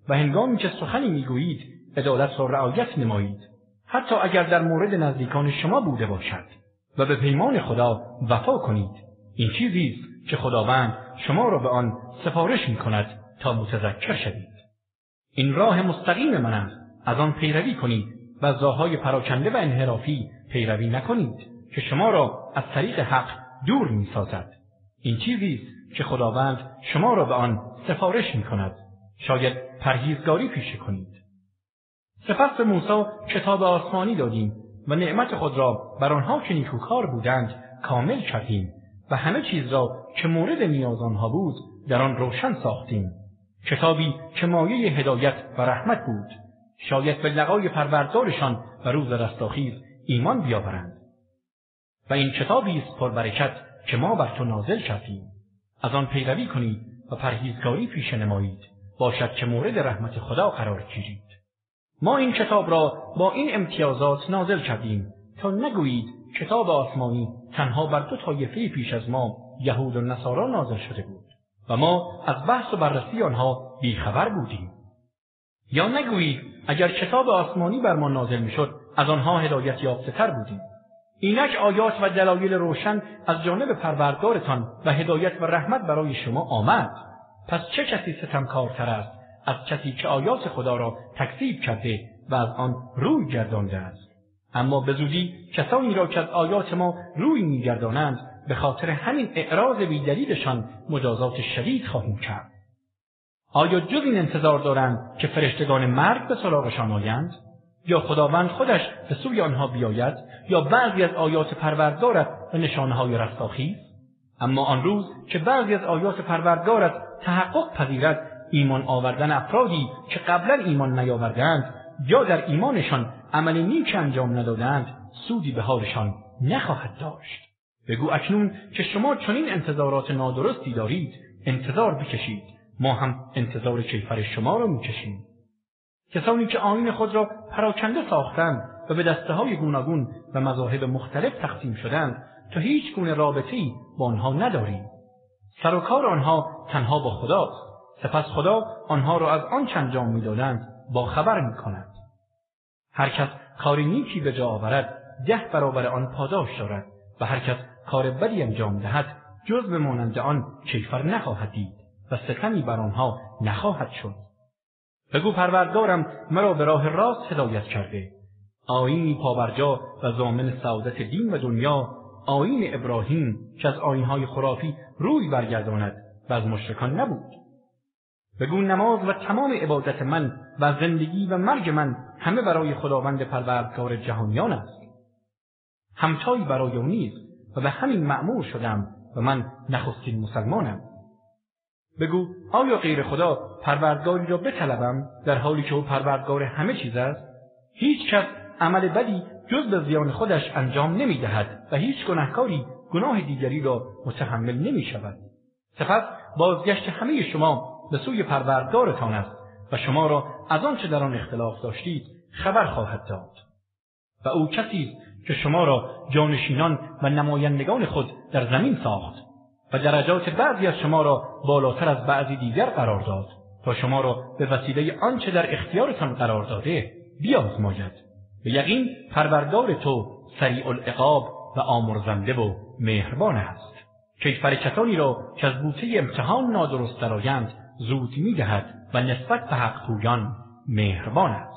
و هنگامی که سخنی می‌گویید عدالت را رعایت نمایید. حتی اگر در مورد نزدیکان شما بوده باشد و به پیمان خدا وفا کنید. این چیزی است که خداوند شما را به آن سفارش می کند تا متذکر شوید. این راه مستقیم من است. از آن پیروی کنید و از راههای پراکنده و انحرافی پیروی نکنید. که شما را از طریق حق دور می سازد. این چیزی است که خداوند شما را به آن سفارش می کند. شاید پرهیزگاری پیشه کنید. سپس به موسی کتاب آسمانی دادیم و نعمت خود را بر آنها که نیکوکار بودند کامل کردیم و همه چیز را که مورد نیاز آنها بود در آن روشن ساختیم کتابی که مایه هدایت و رحمت بود شاید به لقای پروردگارشان و روز رستاخیز ایمان بیاورند و این کتابی است پربرکت که ما بر تو نازل کردیم. از آن پیروی کنید و پرهیزگاری پیش نمایید. باشد که مورد رحمت خدا قرار گیرید. ما این کتاب را با این امتیازات نازل کردیم تا نگویید کتاب آسمانی تنها بر دو طایفه پیش از ما یهود و نصارا نازل شده بود و ما از بحث و بررسی آنها بیخبر بودیم. یا نگویید اگر کتاب آسمانی بر ما نازل می‌شد از آنها هدایت یافته تر بودیم. اینک آیات و دلایل روشن از جانب پروردگارتان و هدایت و رحمت برای شما آمد. پس چه کسی ستمکارتر است از کسی که آیات خدا را تکذیب کرده و از آن روی گردانده است؟ اما به زودی کسانی را که از آیات ما روی میگردانند به خاطر همین اعراض بیدلیلشان مجازات شدید خواهیم کرد. آیا جز این انتظار دارند که فرشتگان مرگ به سراغشان آیند؟ یا خداوند خودش به سوی آنها بیاید یا بعضی از آیات پروردگارت و نشانهای رستاخیز؟ اما آن روز که بعضی از آیات پروردگارت تحقق پذیرد ایمان آوردن افرادی که قبلا ایمان نیاوردند یا در ایمانشان عمل نیک انجام ندادند سودی به حالشان نخواهد داشت. بگو اکنون که شما چنین انتظارات نادرستی دارید انتظار بکشید. ما هم انتظار کیفر شما را می‌کشیم. کسانی که آین خود را پراکنده ساختند و به دسته های گوناگون و مذاهب مختلف تقسیم شدند تا هیچ گونه رابطه‌ای با آنها نداریم. سر و کار آنها تنها با خداست. سپس خدا آنها را از آن چند انجام می‌دادند با خبر می‌کند. هر کس کار نیکی به جا آورد ده برابر آن پاداش دارد و هر کس کار بدی انجام دهد جز به مانند آن کیفر نخواهد دید و ستمی بر آنها نخواهد شد. بگو پروردگارم مرا به راه راست هدایت کرده. آینی پابرجا و زامن سعادت دین و دنیا آین ابراهیم که از آینهای خرافی روی برگرداند و از مشرکان نبود. بگو نماز و تمام عبادت من و زندگی و مرگ من همه برای خداوند پروردگار جهانیان است. همتایی برای او نیست و به همین معمور شدم و من نخستین مسلمانم. بگو آیا غیر خدا پروردگاری را بطلبم در حالی که او پروردگار همه چیز است؟ هیچ کس عمل بدی جز به زیان خودش انجام نمی دهد و هیچ گناهکاری گناه دیگری را متحمل نمی شود سپس بازگشت همه شما به سوی پروردگارتان است و شما را از آنچه در آن اختلاف داشتید خبر خواهد داد. و او کسی است که شما را جانشینان و نمایندگان خود در زمین ساخت. و درجات بعضی از شما را بالاتر از بعضی دیگر قرار داد تا شما را به وسیله آنچه در اختیارتان قرار داده بیازماید. به یقین پروردگار تو سریع العقاب و آمرزنده و مهربان است. کیفر کسانی را که از بوته امتحان نادرست درآیند زود می‌دهد و نسبت به حق مهربان است.